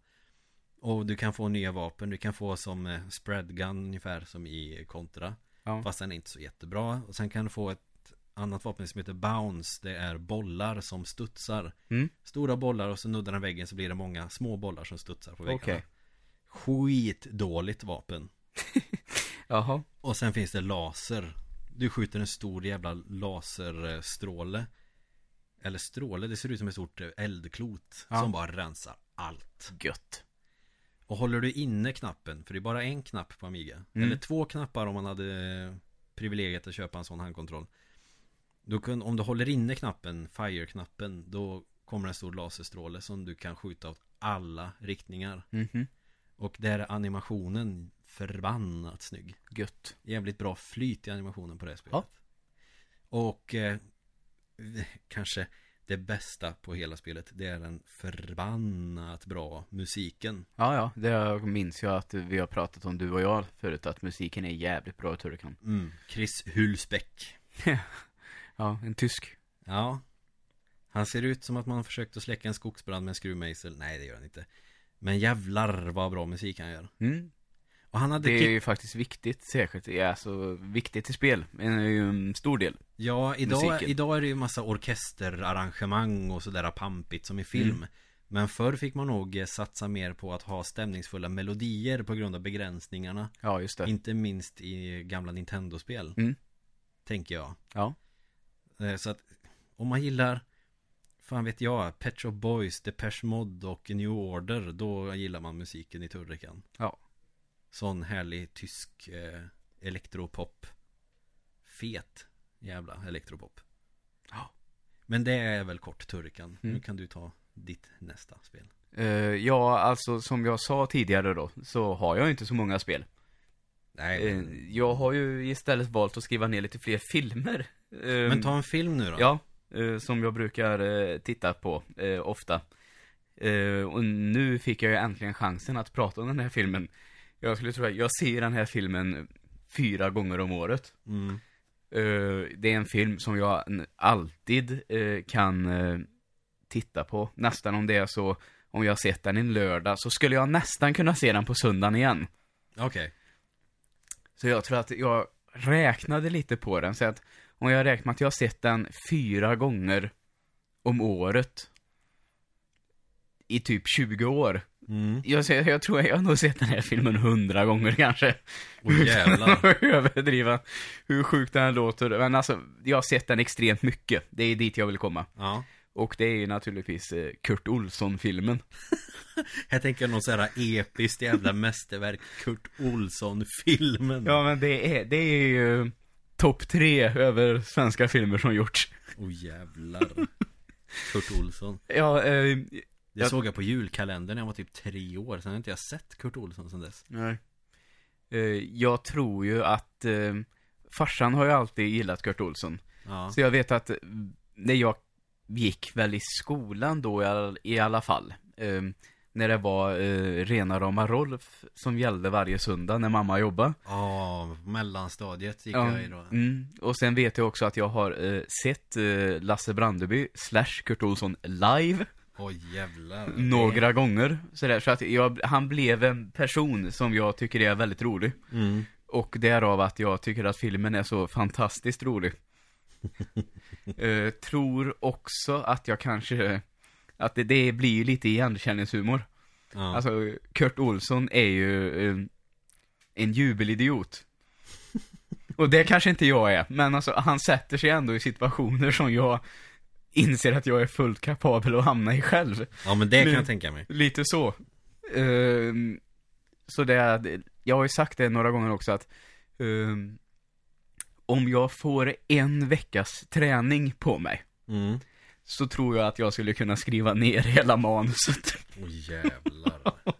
Och du kan få nya vapen. Du kan få som eh, spread gun ungefär som i Contra. Ja. Fast den är inte så jättebra. Och sen kan du få ett annat vapen som heter bounce. Det är bollar som studsar. Mm. Stora bollar och så nuddar den väggen så blir det många små bollar som studsar på väggarna. Okej. Skitdåligt vapen. Jaha. Och sen finns det laser. Du skjuter en stor jävla laserstråle. Eller stråle, det ser ut som ett stort eldklot. Ja. Som bara rensar allt. Gött. Och håller du inne knappen, för det är bara en knapp på Amiga. Mm. Eller två knappar om man hade privilegiet att köpa en sån handkontroll. Då kun, om du håller inne knappen, fire-knappen, då kommer en stor laserstråle som du kan skjuta åt alla riktningar. Mhm. Och där är animationen förbannat snygg. Gött. Jävligt bra flyt i animationen på det här spelet. Ja. Och eh, kanske det bästa på hela spelet, det är den förbannat bra musiken. Ja, ja. Det minns jag att vi har pratat om, du och jag, förut. Att musiken är jävligt bra i Turrican. Mm. Chris Hulsbeck. Ja, en tysk. Ja. Han ser ut som att man försökt att släcka en skogsbrand med en skruvmejsel. Nej, det gör han inte. Men jävlar vad bra musik han gör. Mm. Och han hade Det är ju faktiskt viktigt, särskilt, är alltså viktigt i spel. Det är ju en stor del. Ja, idag, musiken. idag är det ju massa orkesterarrangemang och sådär pampigt som i film. Mm. Men förr fick man nog eh, satsa mer på att ha stämningsfulla melodier på grund av begränsningarna. Ja, just det. Inte minst i gamla Nintendo-spel. Mm. Tänker jag. Ja. Eh, Så att om man gillar Fan vet jag, Pet Shop Boys, Depeche Mode och New Order Då gillar man musiken i Turrican Ja. Sån härlig tysk eh, elektropop Fet jävla elektropop Ja. Men det är väl kort Turrican Mm. Nu kan du ta ditt nästa spel Eh, ja, alltså som jag sa tidigare då, så har jag inte så många spel. Nej men, jag har ju istället valt att skriva ner lite fler filmer. Men ta en film nu då Ja, eh, som jag brukar eh, titta på eh, ofta. Och nu fick jag ju äntligen chansen att prata om den här filmen. Jag skulle tro att jag ser den här filmen fyra gånger om året. mm. Det är en film som jag alltid kan titta på. Nästan om det är så, om jag sett den en lördag, så skulle jag nästan kunna se den på söndagen igen. Okej Så jag tror att jag räknade lite på den, så att om jag räknar med att jag har sett den fyra gånger om året i typ 20 år. mm. Jag, ser- jag tror jag har nog sett den här filmen hundra gånger kanske. Åh jävlar Utan att överdriva hur sjukt den här låter. Men alltså, jag har sett den extremt mycket. Det är dit jag vill komma. Ja Och det är ju naturligtvis eh, Kurt Olsson-filmen. Jag tänker någon sån här episkt jävla mästerverk Kurt Olsson-filmen Ja, men det är, det är ju topp tre över svenska filmer som gjorts. Åh jävlar Kurt Olsson Ja, eh, Det Jag- såg jag på julkalendern när jag var typ tre år Sen har inte jag sett Kurt Olsson sen dess nej. Eh, jag tror ju att eh, farsan har ju alltid gillat Kurt Olsson. Ja, Så jag vet att eh, när jag gick väl i skolan då i all- i alla fall. När det var eh, rena rama Rolf som gällde varje söndag när mamma jobbade. Ja, mellanstadiet gick Ja, jag i då mm. Och sen vet jag också att jag har eh, sett eh, Lasse Brandeby slash Kurt Olsson live Åh jävlar några gånger. Sådär, så att jag, han blev en person som jag tycker är väldigt rolig. mm. Och därav att jag tycker att filmen är så fantastiskt rolig. eh, tror också att jag kanske, att det, det blir ju lite igenkänningshumor. ja. Alltså, Kurt Olsson är ju eh, en jubelidiot. Och det kanske inte jag är, men alltså han sätter sig ändå i situationer som jag inser att jag är fullt kapabel att hamna i själv. ja men det kan jag tänka mig Lite så. Ehm, så det jag har ju sagt det några gånger också att ehm, om jag får en veckas träning på mig mm. Så tror jag att jag skulle kunna skriva ner hela manuset. Åh jävlar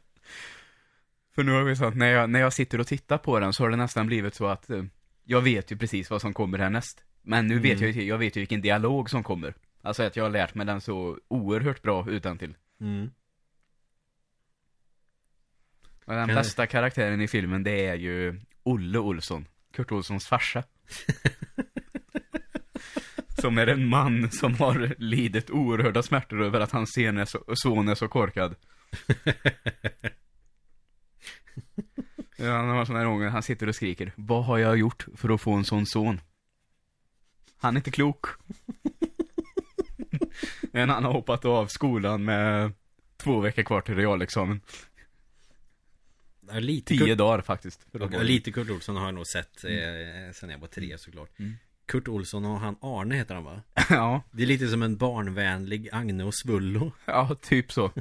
För nu har vi sagt, när jag, när jag sitter och tittar på den så har det nästan blivit så att eh, jag vet ju precis vad som kommer härnäst. Men nu vet Mm. jag ju, jag vet ju vilken dialog som kommer. Alltså att jag har lärt mig den så oerhört bra utan till. mm. Och den Kan- bästa karaktären i filmen det är ju Olle Olsson, Kurt Olssons farsa. som är en man som har lidit oerhörda smärtor över att hans är så, son är så korkad. Ja, Han har sådana här gånger, han sitter och skriker Vad har jag gjort för att få en sån son? Han är inte klok. Men han har hoppat av skolan med två veckor kvar till realexamen. Ja, lite, Tio dagar faktiskt. Ja, lite Kurt Olsson har jag nog sett eh, sen jag var tre såklart Mm. Kurt Olsson och han Arne heter han va? ja, Det är lite som en barnvänlig Agne och Svullo ja, typ så.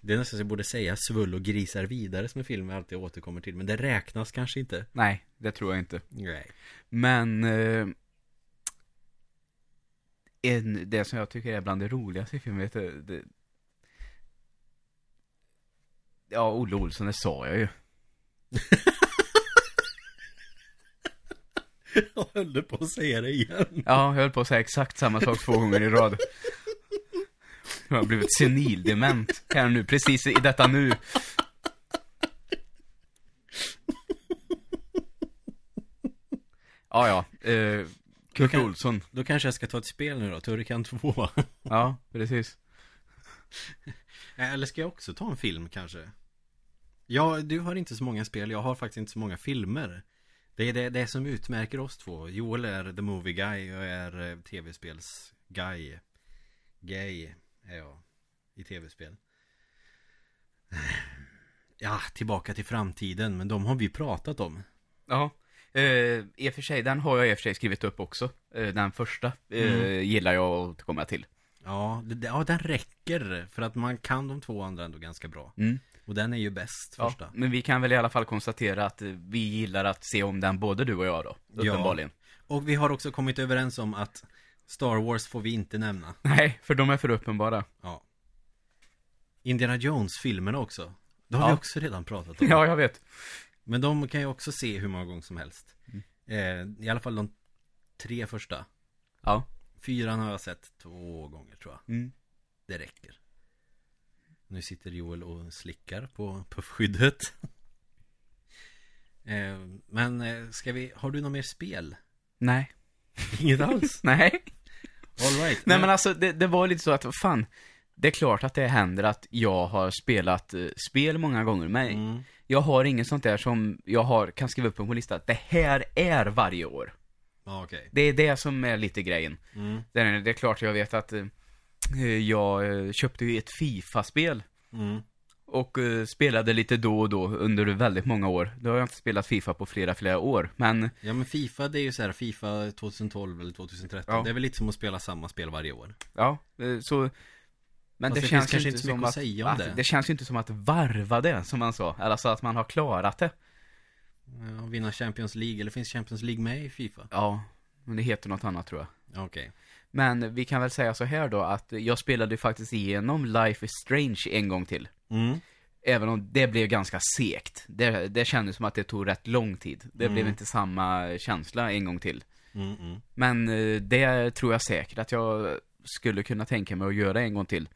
Det är nästan så jag borde säga Svullo grisar vidare som en film jag alltid återkommer till Men det räknas kanske inte Nej, det tror jag inte. Nej Men eh, en, det som jag tycker är bland det roligaste i filmen, vet du, det, Ja, Olle Olsson, det sa jag ju. Jag höll på att säga det igen Ja, jag höll på att säga exakt samma sak två gånger i rad. Jag har blivit senildement här nu, precis i detta nu. Ja, ja. Eh, Kurt kan- Olsson. Då kanske jag ska ta ett spel nu då, Turrican 2 Ja, precis. Eller ska jag också ta en film kanske? Ja, du har inte så många spel, jag har faktiskt inte så många filmer Det är det, det som utmärker oss två Joel är the movie guy och jag är eh, tv-spels guy Gay är jag i tv-spel Ja, tillbaka till framtiden, men de har vi pratat om Ja. Eh, I och för sig, den har jag i och för sig skrivit upp också. Eh, den första eh, Mm. gillar jag att återkomma till. Ja, det- ja, den räcker för att man kan de två andra ändå ganska bra Mm. Och den är ju bäst, Ja, första men vi kan väl i alla fall konstatera att vi gillar att se om den, både du och jag då. Ja. Uppenbarligen. Och vi har också kommit överens om att Star Wars får vi inte nämna Nej, för de är för uppenbara. Ja Indiana Jones-filmerna också Det har Ja. vi också redan pratat om Ja, jag vet. Men de kan jag också se hur många gånger som helst Mm. eh, I alla fall de tre första Ja. Fyran har jag sett två gånger tror jag Mm. Det räcker Nu sitter Joel och slickar på puffskyddet eh, Men eh, ska vi, har du något mer spel? Nej. Inget alls? Nej. All right Nej men alltså, det, det var lite så att, fan. Det är klart att det händer att jag har spelat eh, spel många gånger, men mm. jag har inget sånt där som jag har, kan skriva upp på en lista. Det här är varje år. Ja okej Det är det som är lite grejen. mm. Det är, det är klart jag vet att jag eh, köpte ju ett FIFA-spel mm. och eh, spelade lite då och då under väldigt många år. Då har jag inte spelat FIFA på flera, flera år, men Ja men Fifa det är ju så här Fifa 2012 eller 2013 Ja. Det är väl lite som att spela samma spel varje år ja, eh, så men det, det känns kanske inte som att, att säga om att det. det känns ju inte som att varva det, som man sa. Eller så att man har klarat det. ja, Vinna Champions League, eller finns Champions League med i Fifa? Ja, men det heter något annat tror jag. Ja, Okej Men vi kan väl säga så här då, att jag spelade faktiskt igenom Life is Strange en gång till. mm. Även om det blev ganska segt. Det, det kändes som att det tog rätt lång tid. Det blev Mm. inte samma känsla en gång till. Mm, mm. Men eh, det tror jag säkert att jag skulle kunna tänka mig att göra en gång till.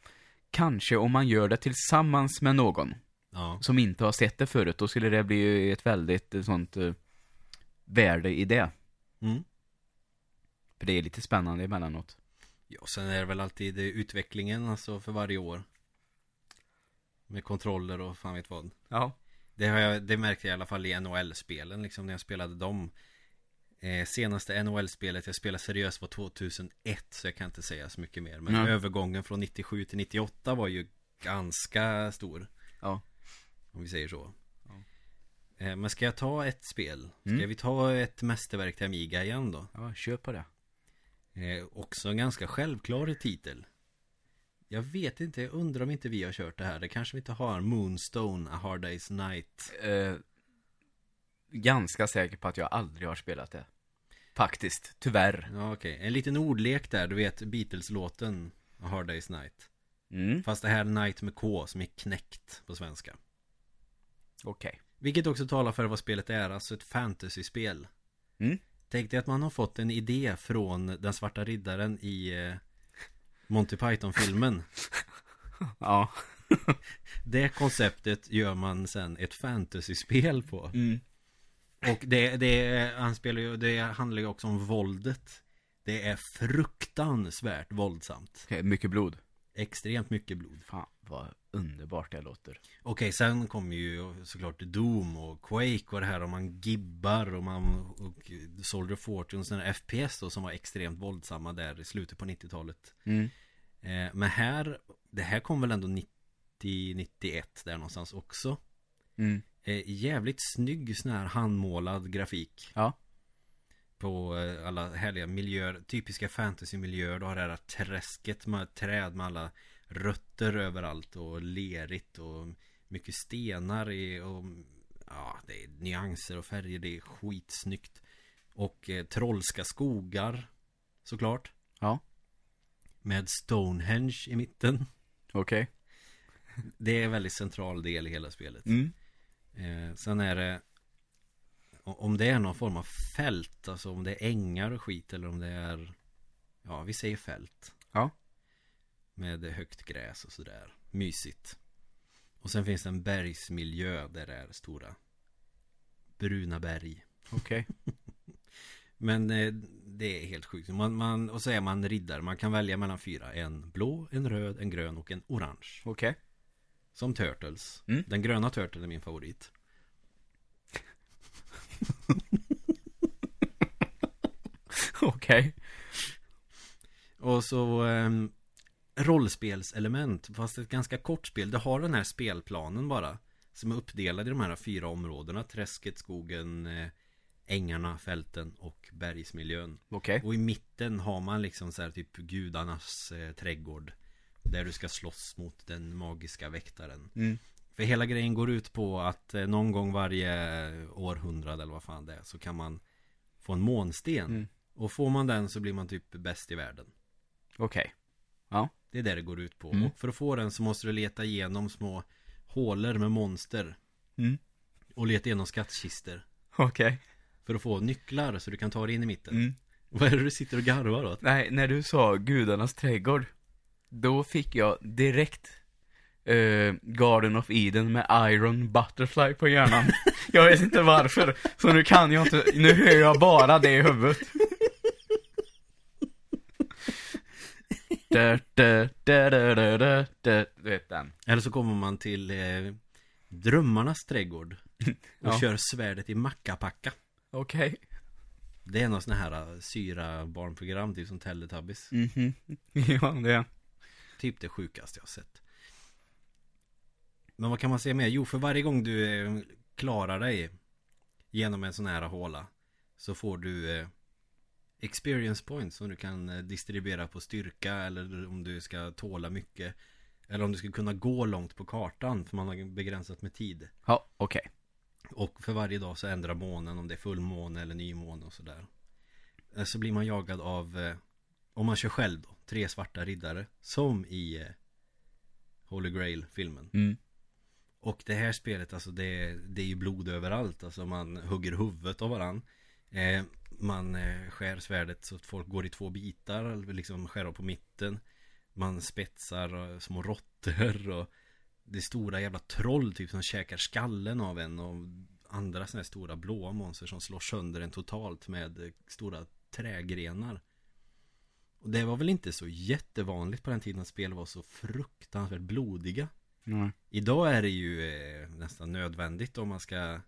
Kanske om man gör det tillsammans med någon Ja, som inte har sett det förut, då skulle det bli ett väldigt eh, sånt eh, värde i det. mm. För det är lite spännande emellanåt. Ja, sen är det väl alltid utvecklingen alltså för varje år Med kontroller och fan vet vad Ja. Det, har jag, det märkte jag i alla fall i NHL-spelen liksom när jag spelade dem eh, Senaste NHL-spelet jag spelade seriöst var 2001 Så jag kan inte säga så mycket mer Men Nej. övergången från 97 till 98 var ju ganska stor Ja. Om vi säger så Ja. eh, Men ska jag ta ett spel? Ska Mm. vi ta ett mästerverk till Amiga igen då? Ja, köp på det. Eh, också en ganska självklar titel. Jag vet inte, jag undrar om inte vi har kört det här. Det kanske vi inte har. Moonstone, A Hard Day's Night. Eh, ganska säker på att jag aldrig har spelat det. Faktiskt, tyvärr. Ja okej, en liten ordlek där, du vet Beatles-låten A Hard Day's Night. Mm, Fast det här är Night med K som är knäckt på svenska. Okej. Vilket också talar för vad spelet är, alltså ett fantasyspel. Mm. Tänk dig att man har fått en idé från den svarta riddaren i eh, Monty Python-filmen Ja. Det konceptet gör man sen ett fantasyspel på Mm. Och det, det, han spelar ju, det handlar ju också om våldet Det är fruktansvärt våldsamt Okej, mycket blod. Extremt mycket blod Fan, vad underbart det låter. Okej, sen kommer ju såklart Doom och Quake och det här om man gibbar och man och Soldier Fortune och sådana FPS då som var extremt våldsamma där i slutet på 90-talet Mm. eh, Men här, det här kom väl ändå 90-91 där någonstans också Mm. eh, Jävligt snygg sån här handmålad grafik Ja. På eh, alla härliga miljöer, typiska fantasymiljöer Du har det här träsket med träd med alla rötter överallt och lerigt och mycket stenar i och ja, det är nyanser och färger, det är skitsnyggt. Och eh, trollska skogar såklart. Ja. Med Stonehenge i mitten. Okej. Det är en väldigt central del i hela spelet. Mm. Eh, sen är det Om det är någon form av fält Alltså om det är ängar och skit eller om det är Ja vi säger fält Ja. Med högt gräs och sådär Mysigt Och sen finns det en bergsmiljö där det är stora Bruna berg Okej. Men eh, det är helt sjukt man, man, Och så är man riddare Man kan välja mellan fyra En blå, en röd, en grön och en orange Okej. Som Turtles. Mm. Den gröna Turtle är min favorit. Okej. Och så ehm, rollspelselement, fast ett ganska kort spel. Det har den här spelplanen bara. Som är uppdelad i de här fyra områdena. Träsket, skogen, eh, ängarna, fälten och bergsmiljön. Okej. Och i mitten har man liksom så här typ gudarnas eh, trädgård. Där du ska slåss mot den magiska väktaren. Mm. För hela grejen går ut på att eh, någon gång varje århundrade eller vad fan det är så kan man få en månsten. Mm. Och får man den så blir man typ bäst i världen. Okej. Det är det det går ut på. Mm. Och för att få den så måste du leta igenom små hålor med monster. Mm. Och leta igenom skattkister. Okej. För att få nycklar så du kan ta dig in i mitten. Mm. Vad är det du sitter och garvar åt? Nej, när du sa gudarnas trädgård, då fick jag direkt eh, Garden of Eden med Iron Butterfly på hjärnan. jag vet inte varför, så nu kan jag inte, nu hör jag bara det i huvudet. Du vet den. Eller så kommer man till eh, Drömmarnas trädgård. Och Ja. kör svärdet i mackapacka. Okej. Det är någon sån här eh, syra barnprogram typ som Teletubbies. Mhm. Ja, det. Typ det sjukaste jag har sett. Men vad kan man säga mer? Jo, för varje gång du eh, klarar dig genom en sån här håla så får du eh, experience points som du kan eh, distribuera på styrka eller om du ska tåla mycket. Eller om du ska kunna gå långt på kartan för man har begränsat med tid. Ja, okej. Och för varje dag så ändrar månen om det är fullmåne eller nymåne och sådär. Så blir man jagad av, om man kör själv då, tre svarta riddare. Som i Holy Grail-filmen. Mm. Och det här spelet, alltså det, det är ju blod överallt. Alltså man hugger huvudet av varann. Eh, man eh, skär svärdet så att folk går i två bitar, eller liksom skär av på mitten. Man spetsar och, små råttor och det är stora jävla troll typ som käkar skallen av en och andra sådana här stora blåa monster som slår sönder en totalt med eh, stora trägrenar. Och det var väl inte så jättevanligt på den tiden att spel var så fruktansvärt blodiga. Nej. Idag är det ju eh, nästan nödvändigt om man ska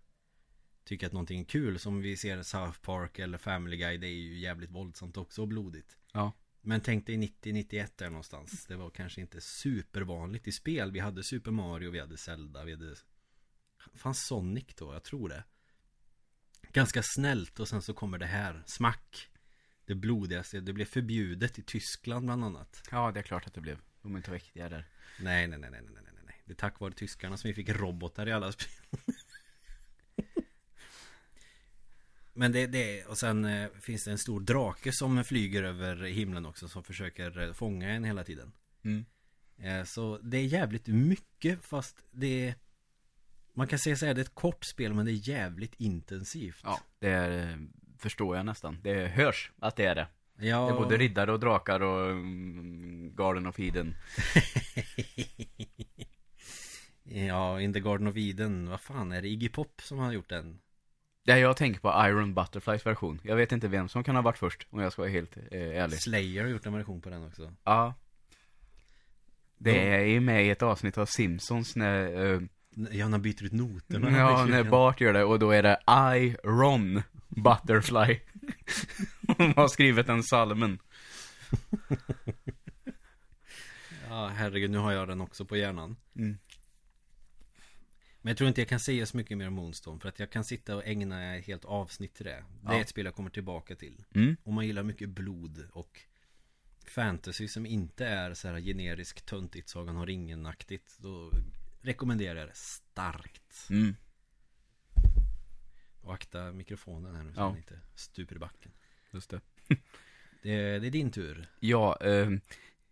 tycka att någonting är kul. Som vi ser South Park eller Family Guy. Det är ju jävligt våldsamt också och blodigt. Ja. Men tänk dig 90-91 där någonstans. Det var kanske inte supervanligt i spel. Vi hade Super Mario, vi hade Zelda, vi hade... Fanns Sonic då? Jag tror det. Ganska snällt och sen så kommer det här. Smack. Det blodigaste. Det blev förbjudet i Tyskland bland annat. Ja, det är klart att det blev. De är inte riktiga där. Nej, nej, nej, nej, nej, nej, nej. Det är tack vare tyskarna som vi fick robotar i alla spel. Men det, det, och sen eh, finns det en stor drake som flyger över himlen också som försöker eh, fånga en hela tiden. Mm. Eh, så det är jävligt mycket fast det är Man kan säga så här, det är ett kort spel men det är jävligt intensivt. Ja, det är, förstår jag nästan. Det hörs att det är det. ja Det är både riddare och drakar och mm, Garden of Eden. Ja, In the Garden of Eden, vad fan är det? Iggy Pop som har gjort den? Ja, jag tänker på Iron Butterflies version. Jag vet inte vem som kan ha varit först, om jag ska vara helt eh, ärlig. Slayer har gjort en version på den också. Ja. Det är ju med i ett avsnitt av Simpsons när, eh, Ja, när byter ut noterna. ja, när. Bart gör det och då är det I, Ron, Butterfly. De har skrivit den salmen. Ja, herregud, nu har jag den också på hjärnan. Mm. Men jag tror inte jag kan säga så mycket mer om Moonstone För att jag kan sitta och ägna ett helt avsnitt till det Det är Ja. ett spel jag kommer tillbaka till Mm. Om man gillar mycket blod och Fantasy som inte är så här generisk töntigt Sagan har ringen-aktigt Då rekommenderar jag det starkt Mm. Och akta mikrofonen här nu så Ja. den inte stuper i backen Just det. det, det är din tur Ja, eh,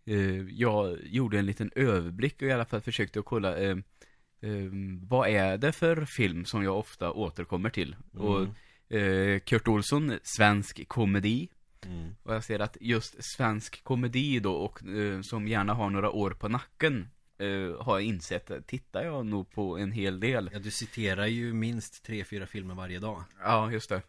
eh, jag gjorde en liten överblick och i alla fall försökte att kolla eh, eh, vad är det för film som jag ofta återkommer till. Och eh, Kurt Olsson, svensk komedi. mm. Och jag ser att just svensk komedi då och eh, som gärna har några år på nacken eh, har jag insett, eh, tittar jag nog på en hel del. Ja, du citerar ju minst tre, fyra filmer varje dag Ja, just det.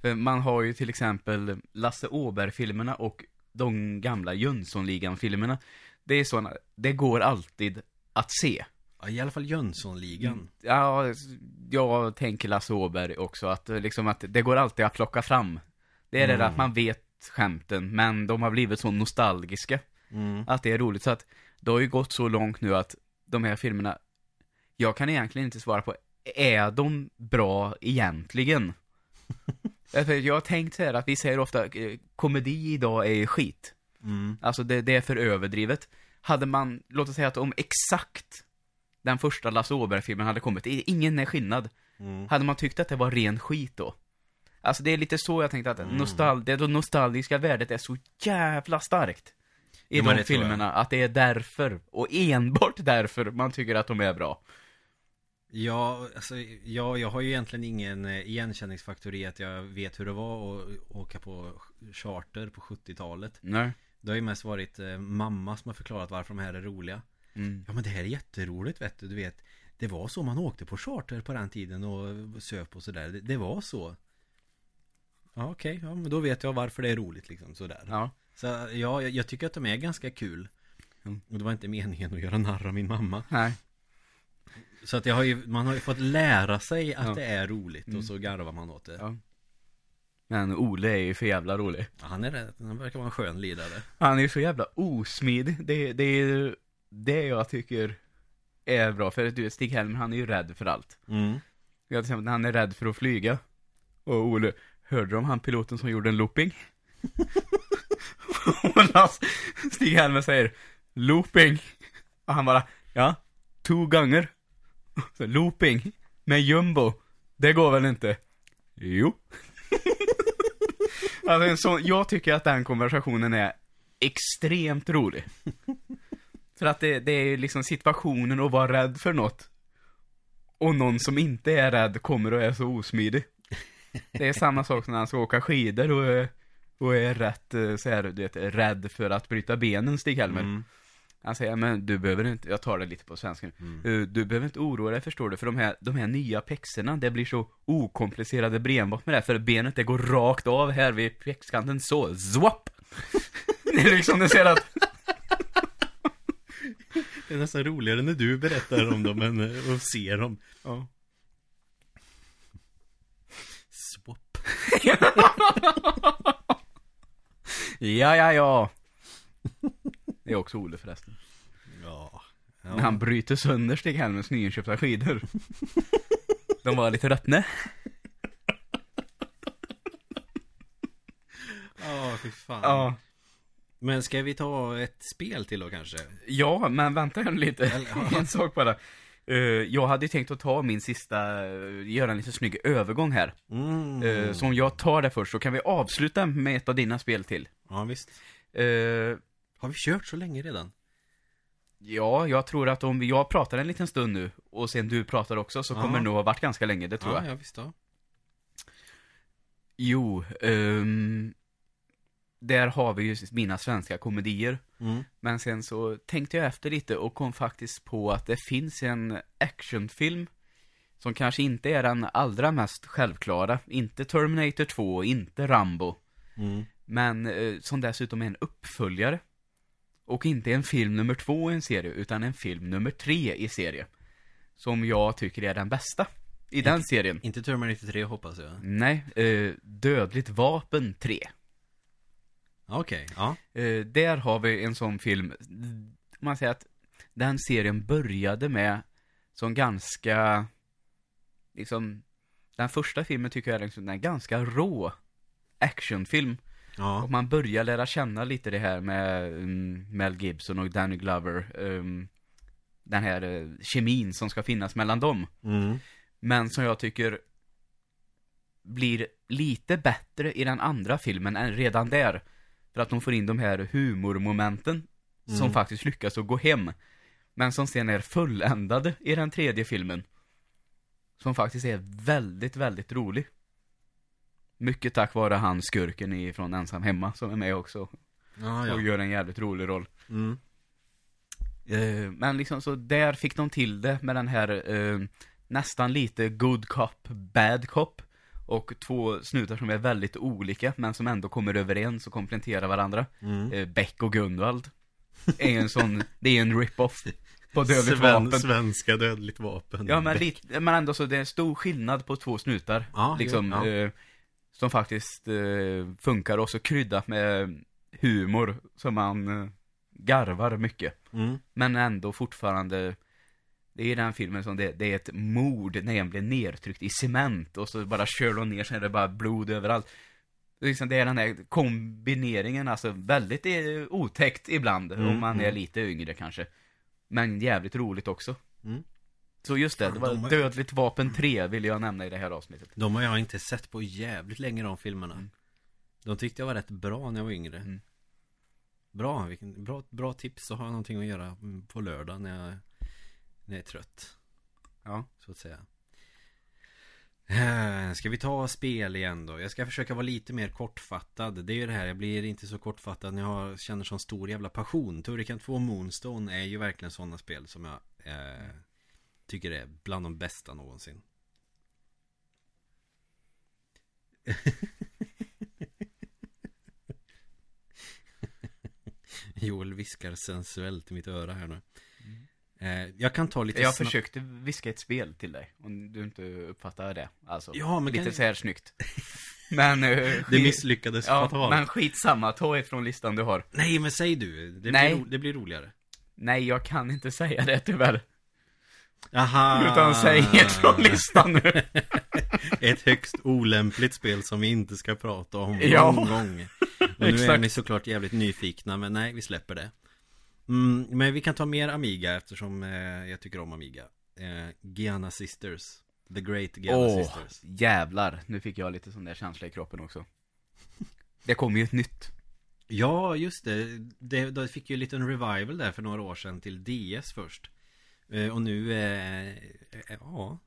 För Man har ju till exempel Lasse Åberg-filmerna och de gamla Jönssonligan-filmerna. Det är såna, det går alltid att se. Ja, I alla fall Jönssonligan. Ja, jag tänker Lasse Åberg också att eh, liksom att det går alltid att plocka fram. Det är det där att man vet skämten, men de har blivit så nostalgiska. Mm. Att det är roligt. Så att det har ju gått så långt nu att de här filmerna, jag kan egentligen inte svara på, är de bra egentligen? Jag har tänkt så här att vi säger ofta, eh, komedi idag är skit. Mm. Alltså det, det är för överdrivet. Hade man, låt oss säga att om exakt den första Lasse Åberg-filmen hade kommit, ingen är skillnad. Mm. Hade man tyckt att det var ren skit då? Alltså det är lite så jag tänkte att Mm. nostal det nostalgiska värdet är så jävla starkt. I Jo, de filmerna, att det är därför, och enbart därför, man tycker att de är bra. Ja, alltså, ja, jag har ju egentligen ingen eh, igenkänningsfaktor i att jag vet hur det var att åka på charter på 70-talet. Nej. Det har ju mest varit eh, mamma som har förklarat varför de här är roliga. Mm. Ja men det här är jätteroligt vet du, du vet Det var så man åkte på charter på den tiden och söp och sådär det, det var så Ja okej, ja men då vet jag varför det är roligt liksom sådär Ja. Så ja, jag, jag tycker att de är ganska kul Mm. Och det var inte meningen att göra narr av min mamma Nej. Så att jag har ju, man har ju fått lära sig att Ja. det är roligt Mm. och så garvar man åt det Ja. Men Ole är ju för jävla rolig. Ja, Han är rätt, han verkar vara en skön lirare Han är ju så jävla osmidig. Det, det är det jag tycker är bra. För du vet, Stig Helmer, han är ju rädd för allt. mm. Jag till exempel, han är rädd för att flyga. Och Ole, hörde du om han piloten som gjorde en looping? och Lass, Stig Helmer säger, looping. Och han bara, ja, två gånger. Så, looping, med jumbo, det går väl inte? Jo. alltså en sån, jag tycker att den konversationen är extremt rolig. För att det, det är ju liksom situationen att vara rädd för något. Och någon som inte är rädd kommer och är så osmidig. Det är samma sak som när han ska åka skidor och, och är rätt, eh, så här, du vet, rädd för att bryta benen, Stig Helmer. Mm. Han säger, men du behöver inte, jag tar det lite på svenska nu. Mm. Eh, Du behöver inte oroa dig förstår du, för de här, de här nya pexerna, det blir så okomplicerade brenbart med det här, för benet det går rakt av här vid pexkanten så, zwap! det är liksom, du ser att, Det är nästan roligare när du berättar om dem än eh, att se dem ja. Swap ja, ja, ja. Det är också Ole förresten. Ja, När han bryter sönder Stig Helmers nyinköpta skidor. De var lite ruttna. Ja, fy fan Ja. Men ska vi ta ett spel till då kanske? Ja, men vänta här lite. Eller, ja. en sak bara. Eh, jag hade tänkt att ta min sista, eh, göra en lite snygg övergång här. Mm. Eh, så om jag tar det först så kan vi avsluta med ett av dina spel till. Ja, visst Har vi kört så länge redan? ja, jag tror att om jag pratar en liten stund nu och sen du pratar också så Ja. kommer det nog ha varit ganska länge, det tror ja, jag. ja, visst då Jo, ehm, där har vi ju mina svenska komedier. mm. Men sen så tänkte jag efter lite och kom faktiskt på att det finns en actionfilm som kanske inte är den allra mest självklara. Inte Terminator 2, inte Rambo. Mm. Men eh, som dessutom är en uppföljare. Och inte en film nummer två i en serie, utan en film nummer tre i serie. Som jag tycker är den bästa i den serien. Inte Terminator 3 hoppas jag Nej, eh, Dödligt vapen 3. Okej, ja Eh, där har vi en sån film, man säger att den serien började med som ganska, liksom, den första filmen tycker jag är liksom en ganska rå actionfilm. Ja, Och man börjar lära känna lite det här med mm, Mel Gibson och Danny Glover. ehm, den här eh, kemin som ska finnas mellan dem. mm. Men som jag tycker blir lite bättre i den andra filmen än redan där. För att de får in de här humormomenten som Mm. faktiskt lyckas att gå hem. Men som sen är fulländade i den tredje filmen. Som faktiskt är väldigt, väldigt rolig. Mycket tack vare han skurken ifrån Ensam Hemma som är med också. ja, ja. Och gör en jävligt rolig roll. Mm. Eh, men liksom så där fick de till det med den här eh, nästan lite good cop, bad cop. Och två snutar som är väldigt olika men som ändå kommer överens och kompletterar varandra. Mm. Eh, Beck och Gunvald. Är en sån, det är en rip-off. på dödligt Sven, vapen. Svenska dödligt vapen. Ja men, lite, men ändå så det är en stor skillnad på två snutar. Ja, liksom, ja. eh, som faktiskt eh, funkar och så kryddat med humor som man eh, garvar mycket. Mm. Men ändå fortfarande Det är den filmen som det, det är ett mord när en blir nertryckt i cement och så bara kör de ner så är det bara blod överallt. Liksom det är den här kombineringen, alltså väldigt eh, otäckt ibland Mm, om man är mm. lite yngre kanske. Men jävligt roligt också. Mm. Så just det, det var de har- Dödligt vapen 3 vill jag nämna i det här avsnittet. De har jag inte sett på jävligt länge de filmerna. Mm. De tyckte jag var rätt bra när jag var yngre. Mm. Bra, vilken, bra, bra tips. Så har jag någonting att göra på lördag när jag, när jag är trött. Ja. Så att säga. Eh, Ska vi ta spel igen då? Jag ska försöka vara lite mer kortfattad. Det är ju det här, jag blir inte så kortfattad när jag känner sån stor jävla passion. Turrican 2 Moonstone är ju verkligen sådana spel som jag eh, tycker är bland de bästa någonsin. Joel viskar sensuellt i mitt öra här nu. Eh, jag kan ta lite. Jag försökte viska ett spel till dig, om du inte uppfattar det. Alltså, Ja, men lite kan- så här snyggt. Men, Det skit- misslyckades Ja, fatalt. men skitsamma, ta ett från listan du har. Nej, men säg du. Det, Nej. Blir, ro- det blir roligare. Nej, jag kan inte säga det tyvärr. Aha. Utan säg ett från listan nu. Ett högst olämpligt spel som vi inte ska prata om Ja. någon gång. Och nu är ni såklart jävligt nyfikna, men nej, vi släpper det. Mm, men vi kan ta mer Amiga eftersom eh, jag tycker om Amiga. Eh, Giana Sisters. The Great Giana Åh, Sisters. jävlar. Nu fick jag lite sån där känsla i kroppen också. Det kommer ju ett nytt. Ja, just det. det. Det fick ju en liten revival där för några år sedan till DS först. Eh, och nu, eh, eh, ja.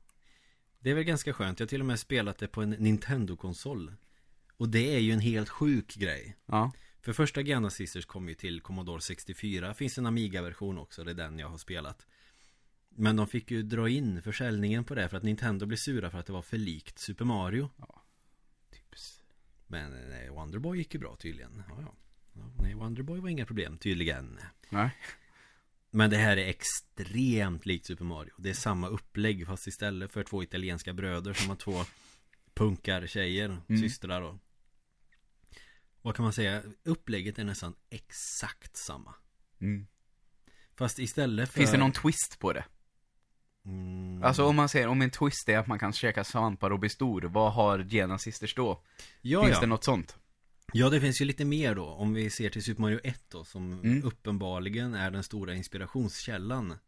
Det är väl ganska skönt. Jag har till och med spelat det på en Nintendo-konsol. Och det är ju en helt sjuk grej. Ja. För första Giana Sisters kom ju till Commodore 64. Finns en Amiga-version också, det är den jag har spelat. Men de fick ju dra in försäljningen på det för att Nintendo blev sura för att det var för likt Super Mario. Typ. Men nej, Wonderboy gick ju bra tydligen. Ja, ja. Ja, nej, Wonderboy var inga problem tydligen. Nej. Men det här är extremt likt Super Mario. Det är samma upplägg fast istället för två italienska bröder som har två punkar tjejer, Mm. systrar då. Vad kan man säga? Upplägget är nästan exakt samma. Mm. Fast istället för... Finns det någon twist på det? Mm, Alltså om man säger, om en twist är att man kan käka svampar och bli stor, vad har Gena Sisters då? ja, Finns ja. det något sånt? Ja, det finns ju lite mer då. Om vi ser till Super Mario 1 då, som Mm. uppenbarligen är den stora inspirationskällan.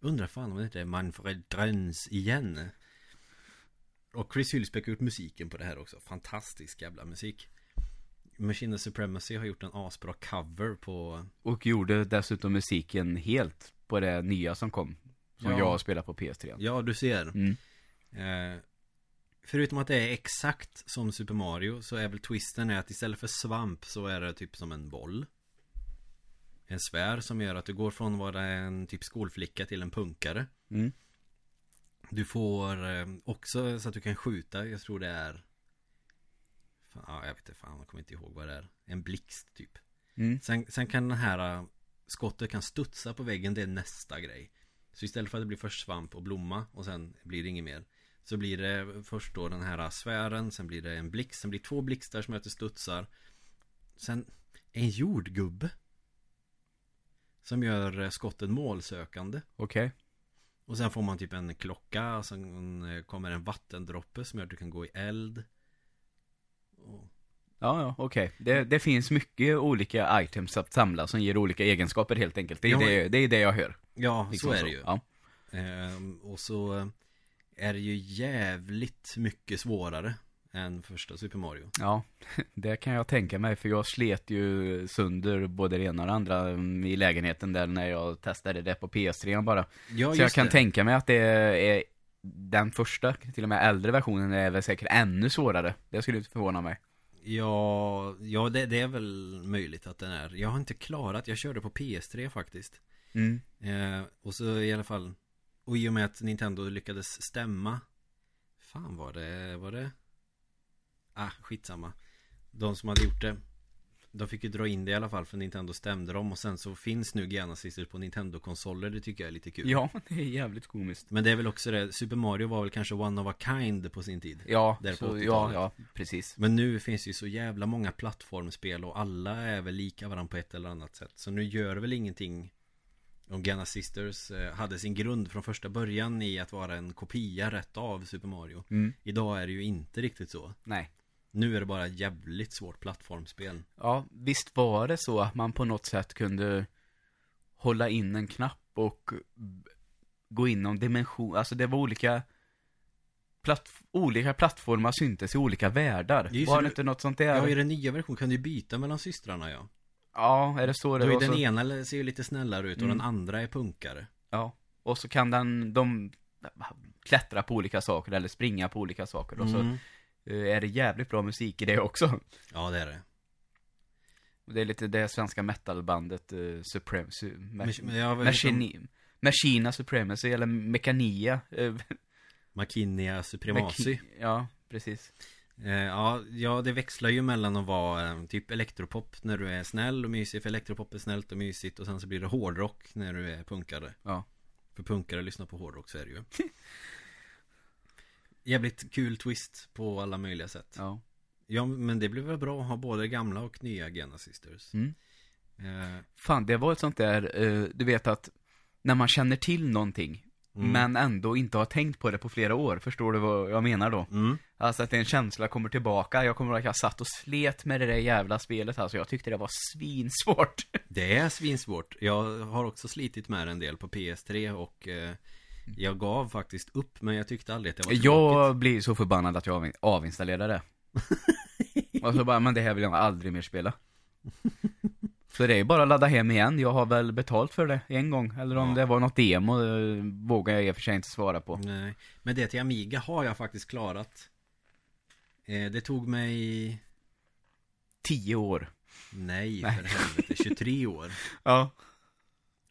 Undrar fan om det inte är Manfred Dröns igen. Och Chris Hylsbeck har gjort musiken på det här också. Fantastisk jävla musik. Machine Supremacy har gjort en asbra cover på... Och gjorde dessutom musiken helt på det nya som kom. Som Ja. jag spelar på PS3. Ja, du ser. Mm. Eh, förutom att det är exakt som Super Mario så är väl twisten är att istället för svamp så är det typ som en boll. En sfär som gör att du går från att vara en typ skolflicka till en punkare. Mm. Du får eh, också så att du kan skjuta, jag tror det är fan, ja, jag vet inte fan, jag kommer inte ihåg vad det är. En blixt typ. Mm. Sen, sen kan den här äh, skottet kan studsa på väggen, det är nästa grej. Så istället för att det blir först svamp och blomma och sen blir det inget mer. Så blir det först då den här sfären, sen blir det en blixt, sen blir det två blixtar som möter studsar. Sen en jordgubbe. Som gör äh, skottet målsökande. Okej. Och sen får man typ en klocka, sen äh, kommer en vattendroppe som gör att du kan gå i eld. Och Ja, ja, okej. Det, det finns mycket olika items att samla som ger olika egenskaper helt enkelt. Det är, Ja, det, det, är det jag hör. Ja, Liksom så är det ju. Ja. Ehm, och så eh, är det ju jävligt mycket svårare än första Super Mario. ja, det kan jag tänka mig. För jag slet ju sönder både det ena och det andra mm, i lägenheten där när jag testade det på PS3 bara. Ja, Så jag kan tänka mig att det är den första, till och med äldre versionen är väl säkert ännu svårare. Det skulle inte förvåna mig. Ja, ja det, det är väl möjligt att den är. Jag har inte klarat, jag körde på PS3 faktiskt. Mm. Eh, och så i alla fall Och i och med att Nintendo lyckades stämma Fan var det, var det Ah, skitsamma De som hade gjort det De fick ju dra in det i alla fall för Nintendo stämde dem och sen så finns nu Genesis på Nintendo-konsoler Det tycker jag är lite kul Ja, det är jävligt komiskt. Men det är väl också det Super Mario var väl kanske one of a kind på sin tid Ja, Där så, 80-talet. ja, ja, precis. Men nu finns det ju så jävla många plattformspel och alla är väl lika varandra på ett eller annat sätt Så nu gör det väl ingenting Om Ghana Sisters eh, hade sin grund från första början i att vara en kopia rätt av Super Mario Mm. Idag är det ju inte riktigt så Nej. Nu är det bara jävligt svårt plattformspel Ja, visst var det så att man på något sätt kunde hålla in en knapp och gå inom dimension, alltså det var olika platt, olika plattformar syntes i olika världar. Det är ju Var så det du- inte något sånt där? Ja, i den nya versionen kan du byta mellan systrarna ja Ja, är det så det Då är den så? ena ser ju lite snällare ut och Mm. den andra är punkare Ja, och så kan den, de klättra på olika saker eller springa på olika saker och så Mm. eh, är det jävligt bra musik i det också. Ja det är det Det är lite det svenska metalbandet uh, Supreme, su, Men, ma- men jag vet Machini, Machina Supremacy eller Mekania. eh, Makinia Supremacy Meki- Ja, precis. Eh, ja, ja, det växlar ju mellan att vara eh, typ elektropop när du är snäll och mysig För elektropop är snällt och mysigt Och sen så blir det hårdrock när du är punkare Ja. För punkare lyssnar på hårdrock så är det ju Jävligt kul twist på alla möjliga sätt Ja. Ja, men det blir väl bra att ha både gamla och nya Gena Sisters Mm. eh, Fan, det var ett sånt där, eh, du vet att när man känner till någonting, mm. men ändå inte har tänkt på det på flera år, förstår du vad jag menar då? mm. Alltså att en känsla kommer tillbaka, jag kommer att jag satt och slet med det där jävla spelet alltså, jag tyckte det var svinsvårt. Det är svinsvårt Jag har också slitit med det en del på PS3 och eh, Jag gav faktiskt upp men jag tyckte aldrig att det var tråkigt Jag blir så förbannad att jag avin- avinstallerar det. och så bara, men det här vill jag aldrig mer spela. Så det är ju bara att ladda hem igen, jag har väl betalt för det en gång, eller om Ja. det var något demo, eh, vågar jag i och för sig inte svara på. Nej, men det till Amiga har jag faktiskt klarat eh, Det tog mig Tio år. Nej, Nej. för helvete, 23 år Ja.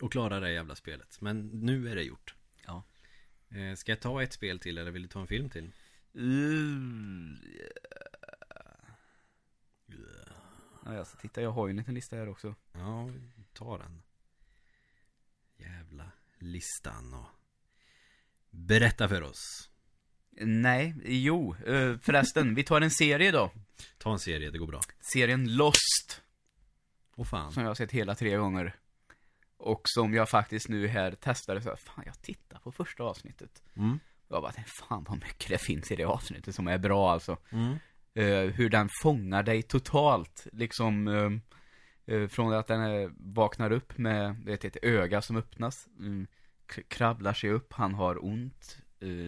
Och klara det jävla spelet Men nu är det gjort Ska jag ta ett spel till eller vill du ta en film till? Uh, ja, jag ska titta, jag har ju en liten lista här också. Ja, ta den Jävla listan och Berätta för oss Nej, jo, eh, förresten, vi tar en serie då. Ta en serie, det går bra Serien Lost. Åh fan Som jag har sett hela tre gånger. Och som jag faktiskt nu här testade så fan jag tittar på första avsnittet. mm. Jag bara, fan vad mycket det finns i det avsnittet som är bra alltså. Mm. Eh, hur den fångar dig totalt, liksom eh, eh, Från att den eh, vaknar upp med, vet, ett öga som öppnas k- Krabblar sig upp, han har ont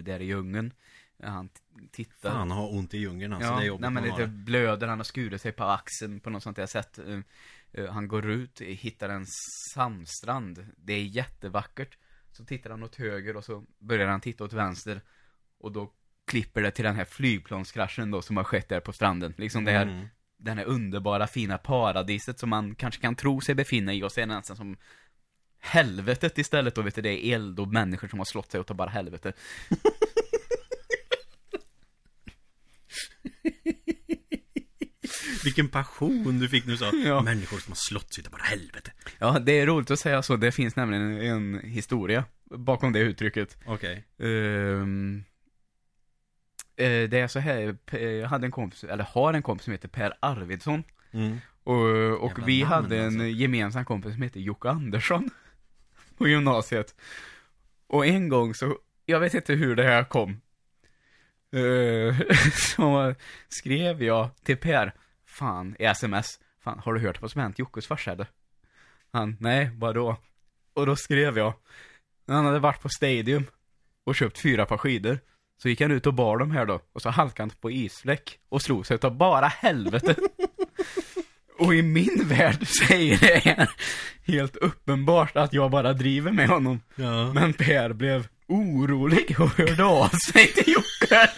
där i djungeln Han tittar Fan har ont i djungeln alltså, det är Ja, jobbigt nej, men lite har. blöder, han har skurit sig på axeln på något sånt där sätt. Eh, Han går ut, eh, hittar en sandstrand. Det är jättevackert. Så tittar han åt höger och så börjar han titta åt vänster. Och då klipper det till den här flygplanskraschen då som har skett där på stranden. Liksom det här, Mm. den här underbara fina paradiset som man kanske kan tro sig befinna i och sen nästan som helvetet istället då vet du, det är eld och människor som har slått sig åt bara helvete. Vilken passion du fick nu så Ja. Människor som har slått sig utav bara helvete Ja, det är roligt att säga så. Det finns nämligen en, historia bakom det uttrycket. Okej Ehm, eh, det är så här, jag hade en kompis, eller har en kompis som heter Per Arvidsson. mm. Och, och Jävla vi hade en alltså. gemensam kompis som heter Jocke Andersson. På gymnasiet. Och en gång så, jag vet inte hur det här kom. Eh, så skrev jag till Per, fan, i sms. Fan, har du hört vad som hänt Jockes farsa? Han, nej, vadå? Och då skrev jag, han hade varit på Stadium och köpt fyra par skidor. Så gick han ut och bar dem här då, och så halkade han på isfläck och slog sig utav bara helvete. och i min värld säger det helt uppenbart att jag bara driver med honom. Ja Men Per blev orolig och hörde av sig till Jocke.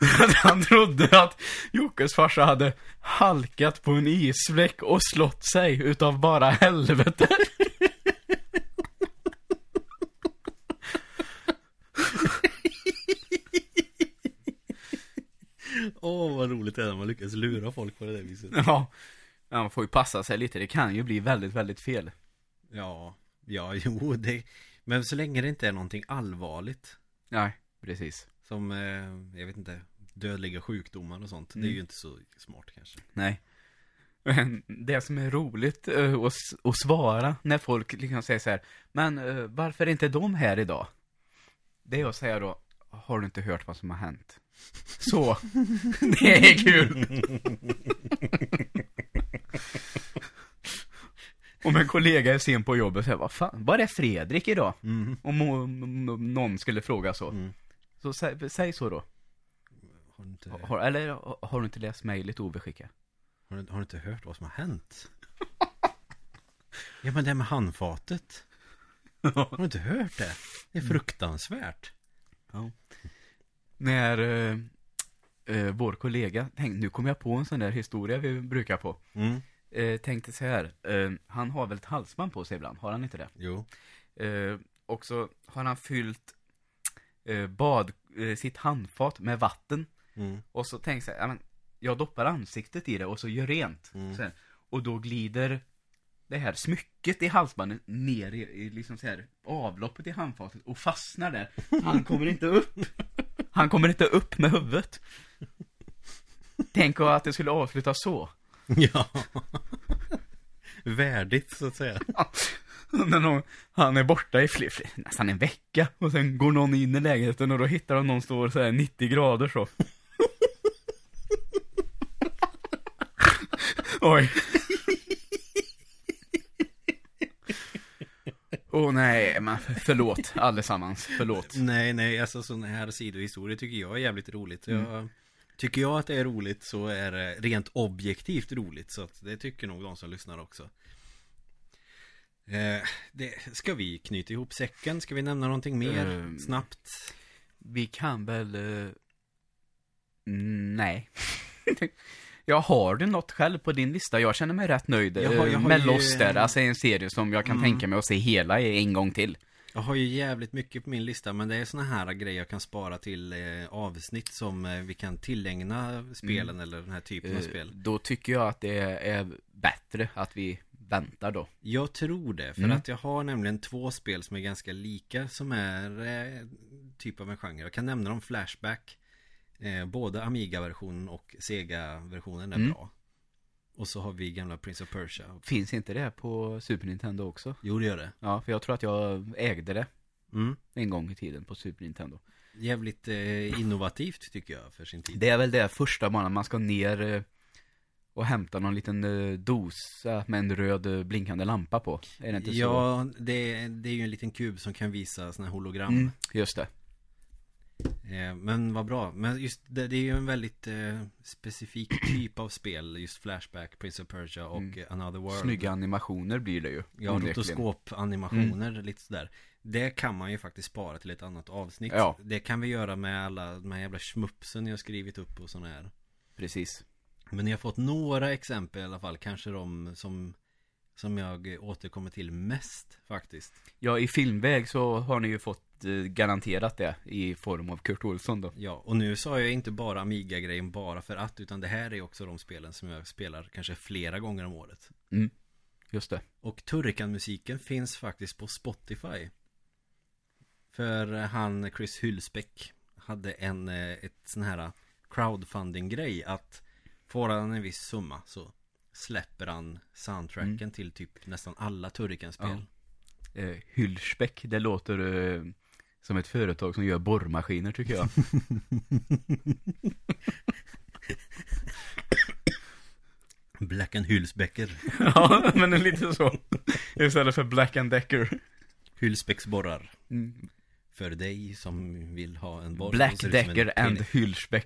Han trodde att Jockes farsa hade halkat på en isfläck och slått sig utav bara helvete. Åh vad roligt det är när man lyckas lura folk på det där viset. Ja. ja, man får ju passa sig lite. Det kan ju bli väldigt, väldigt fel. Ja, ja, jo, det... Men så länge det inte är någonting allvarligt. Nej, precis. Som, eh, jag vet inte, dödliga sjukdomar och sånt. Det är Mm. ju inte så smart kanske. Nej. Men det som är roligt eh, att, att svara när folk liksom säger så här, men eh, varför är inte de här idag? Det är att säga då, har du inte hört vad som har hänt? Så, det är kul. Om en kollega är sen på jobbet säger, vad fan, var är Fredrik idag? Mm. Om, om, om någon skulle fråga så. Mm. Så sä, säg så då. Har, du inte, Har, eller har du inte läst mejlet Ove skickade? har, du, har du inte hört vad som har hänt? ja men det med handfatet. Har du inte hört det? Det är fruktansvärt. Ja. När eh, eh, vår kollega, tänk, nu kom jag på en sån där historia vi brukar på. Mm. Eh, tänkte så här, eh, han har väl ett halsband på sig ibland, har han inte det? Jo. Eh, och så har han fyllt eh, bad, sitt handfat med vatten. Mm. Och så tänkte jag så här, ja, men, jag doppar ansiktet i det och så gör rent. Mm. Så här, och då glider det här smycket i halsbandet ner i, i liksom så här avloppet i handfatet och fastnar där. Han kommer inte upp. Han kommer inte upp med huvudet. Tänk att det skulle avslutas så. Ja. Värdigt så att säga. När någon, han är borta i fler, fler, nästan en vecka och sen går någon in i lägenheten och då hittar de någon står så här 90 grader så. Oj. Åh oh, nej, men förlåt allesammans, förlåt. Nej, nej, alltså sådana här sidohistorier tycker jag är jävligt roligt. Jag, tycker jag att det är roligt så är det rent objektivt roligt. Så att det tycker nog de som lyssnar också. Eh, det, ska vi knyta ihop säcken? Ska vi nämna någonting mer Ehm. snabbt? Vi kan väl... eh, nej. jag har du något själv på din lista? Jag känner mig rätt nöjd Jag har- eh, jag har med ju- Lost där. Alltså en serie som jag kan Mm. tänka mig att se hela en gång till. Jag har ju jävligt mycket på min lista men det är såna här grejer jag kan spara till eh, avsnitt som eh, vi kan tillägna spelen eller den här typen av Eh, spel. Då tycker jag att det är bättre att vi väntar då. Jag tror det, för Mm. att jag har nämligen två spel som är ganska lika som är eh, typ av en genre. Jag kan nämna dem Flashback. Eh, både Amiga-versionen och Sega-versionen är Mm. bra. Och så har vi gamla Prince of Persia. Finns inte det på Super Nintendo också? Jo, det gör det. Ja, för jag tror att jag ägde det Mm. en gång i tiden på Super Nintendo. Jävligt eh, innovativt tycker jag för sin tid. Det är väl det första banan, man ska ner eh, och hämta någon liten eh, dosa med en röd eh, blinkande lampa på. Är det inte så? Ja, det, det är ju en liten kub som kan visa såna här hologram. Mm, just det. Eh, men vad bra. Men just det, det är ju en väldigt eh, specifik typ av spel. Just Flashback, Prince of Persia och Mm. Another World. Snygga animationer blir det ju. Ja, rotoskopanimationer, lite sådär. Det kan man ju faktiskt spara till ett annat avsnitt. Ja. Det kan vi göra med alla de här jävla schmupsen jag skrivit upp och sådana här. Precis. Men ni har fått några exempel i alla fall. Kanske de som, som jag återkommer till mest faktiskt. Ja, i filmväg så har ni ju fått eh, garanterat det i form av Kurt Olsson då. Ja, och nu sa jag inte bara Amiga-grejen bara för att, utan det här är också de spelen som jag spelar kanske flera gånger om året. Just det. Och Turrican-musiken finns faktiskt på Spotify. För eh, han, Chris Hylsbeck, hade en, eh, ett sån här crowdfunding-grej att får han en viss summa så släpper han soundtracken Mm. till typ nästan alla Turrican-spel. Eh, Hyllsbeck, det låter eh, som ett företag som gör borrmaskiner tycker jag. Black and Hylsbecker. ja, men lite så. Istället för Black and Decker. Hylsbecks borrar. Mm. För dig som vill ha en borr Black Decker and penis.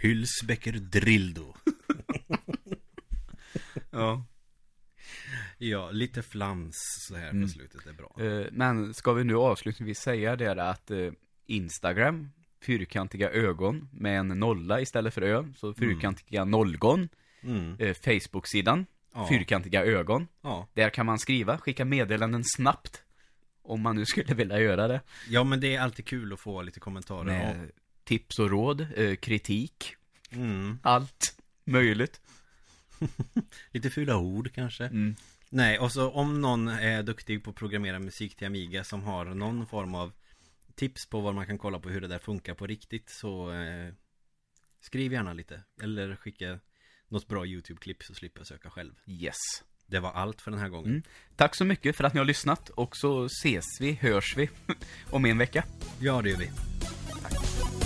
Hylsbecker Drildo. Ja. Ja, lite flams så här Mm. på slutet är bra. Eh, Men ska vi nu avslutningsvis säga det där att eh, Instagram, fyrkantiga ögon med en nolla istället för ö, så fyrkantiga nollgon. Mm. Eh, Facebook-sidan, Ja. fyrkantiga ögon. Ja. Där kan man skriva, skicka meddelanden snabbt. Om man nu skulle vilja göra det. Ja men det är alltid kul att få lite kommentarer Med tips och råd, eh, kritik, mm. allt möjligt. Lite fula ord kanske Mm. Nej, och så om någon är duktig på att programmera musik till Amiga som har någon form av tips på vad man kan kolla på hur det där funkar på riktigt så eh, skriv gärna lite eller skicka något bra YouTube-klipp så slipper jag söka själv. Yes. Det var allt för den här gången. Mm. Tack så mycket för att ni har lyssnat och så ses vi, hörs vi om en vecka. Ja, det gör vi. Tack.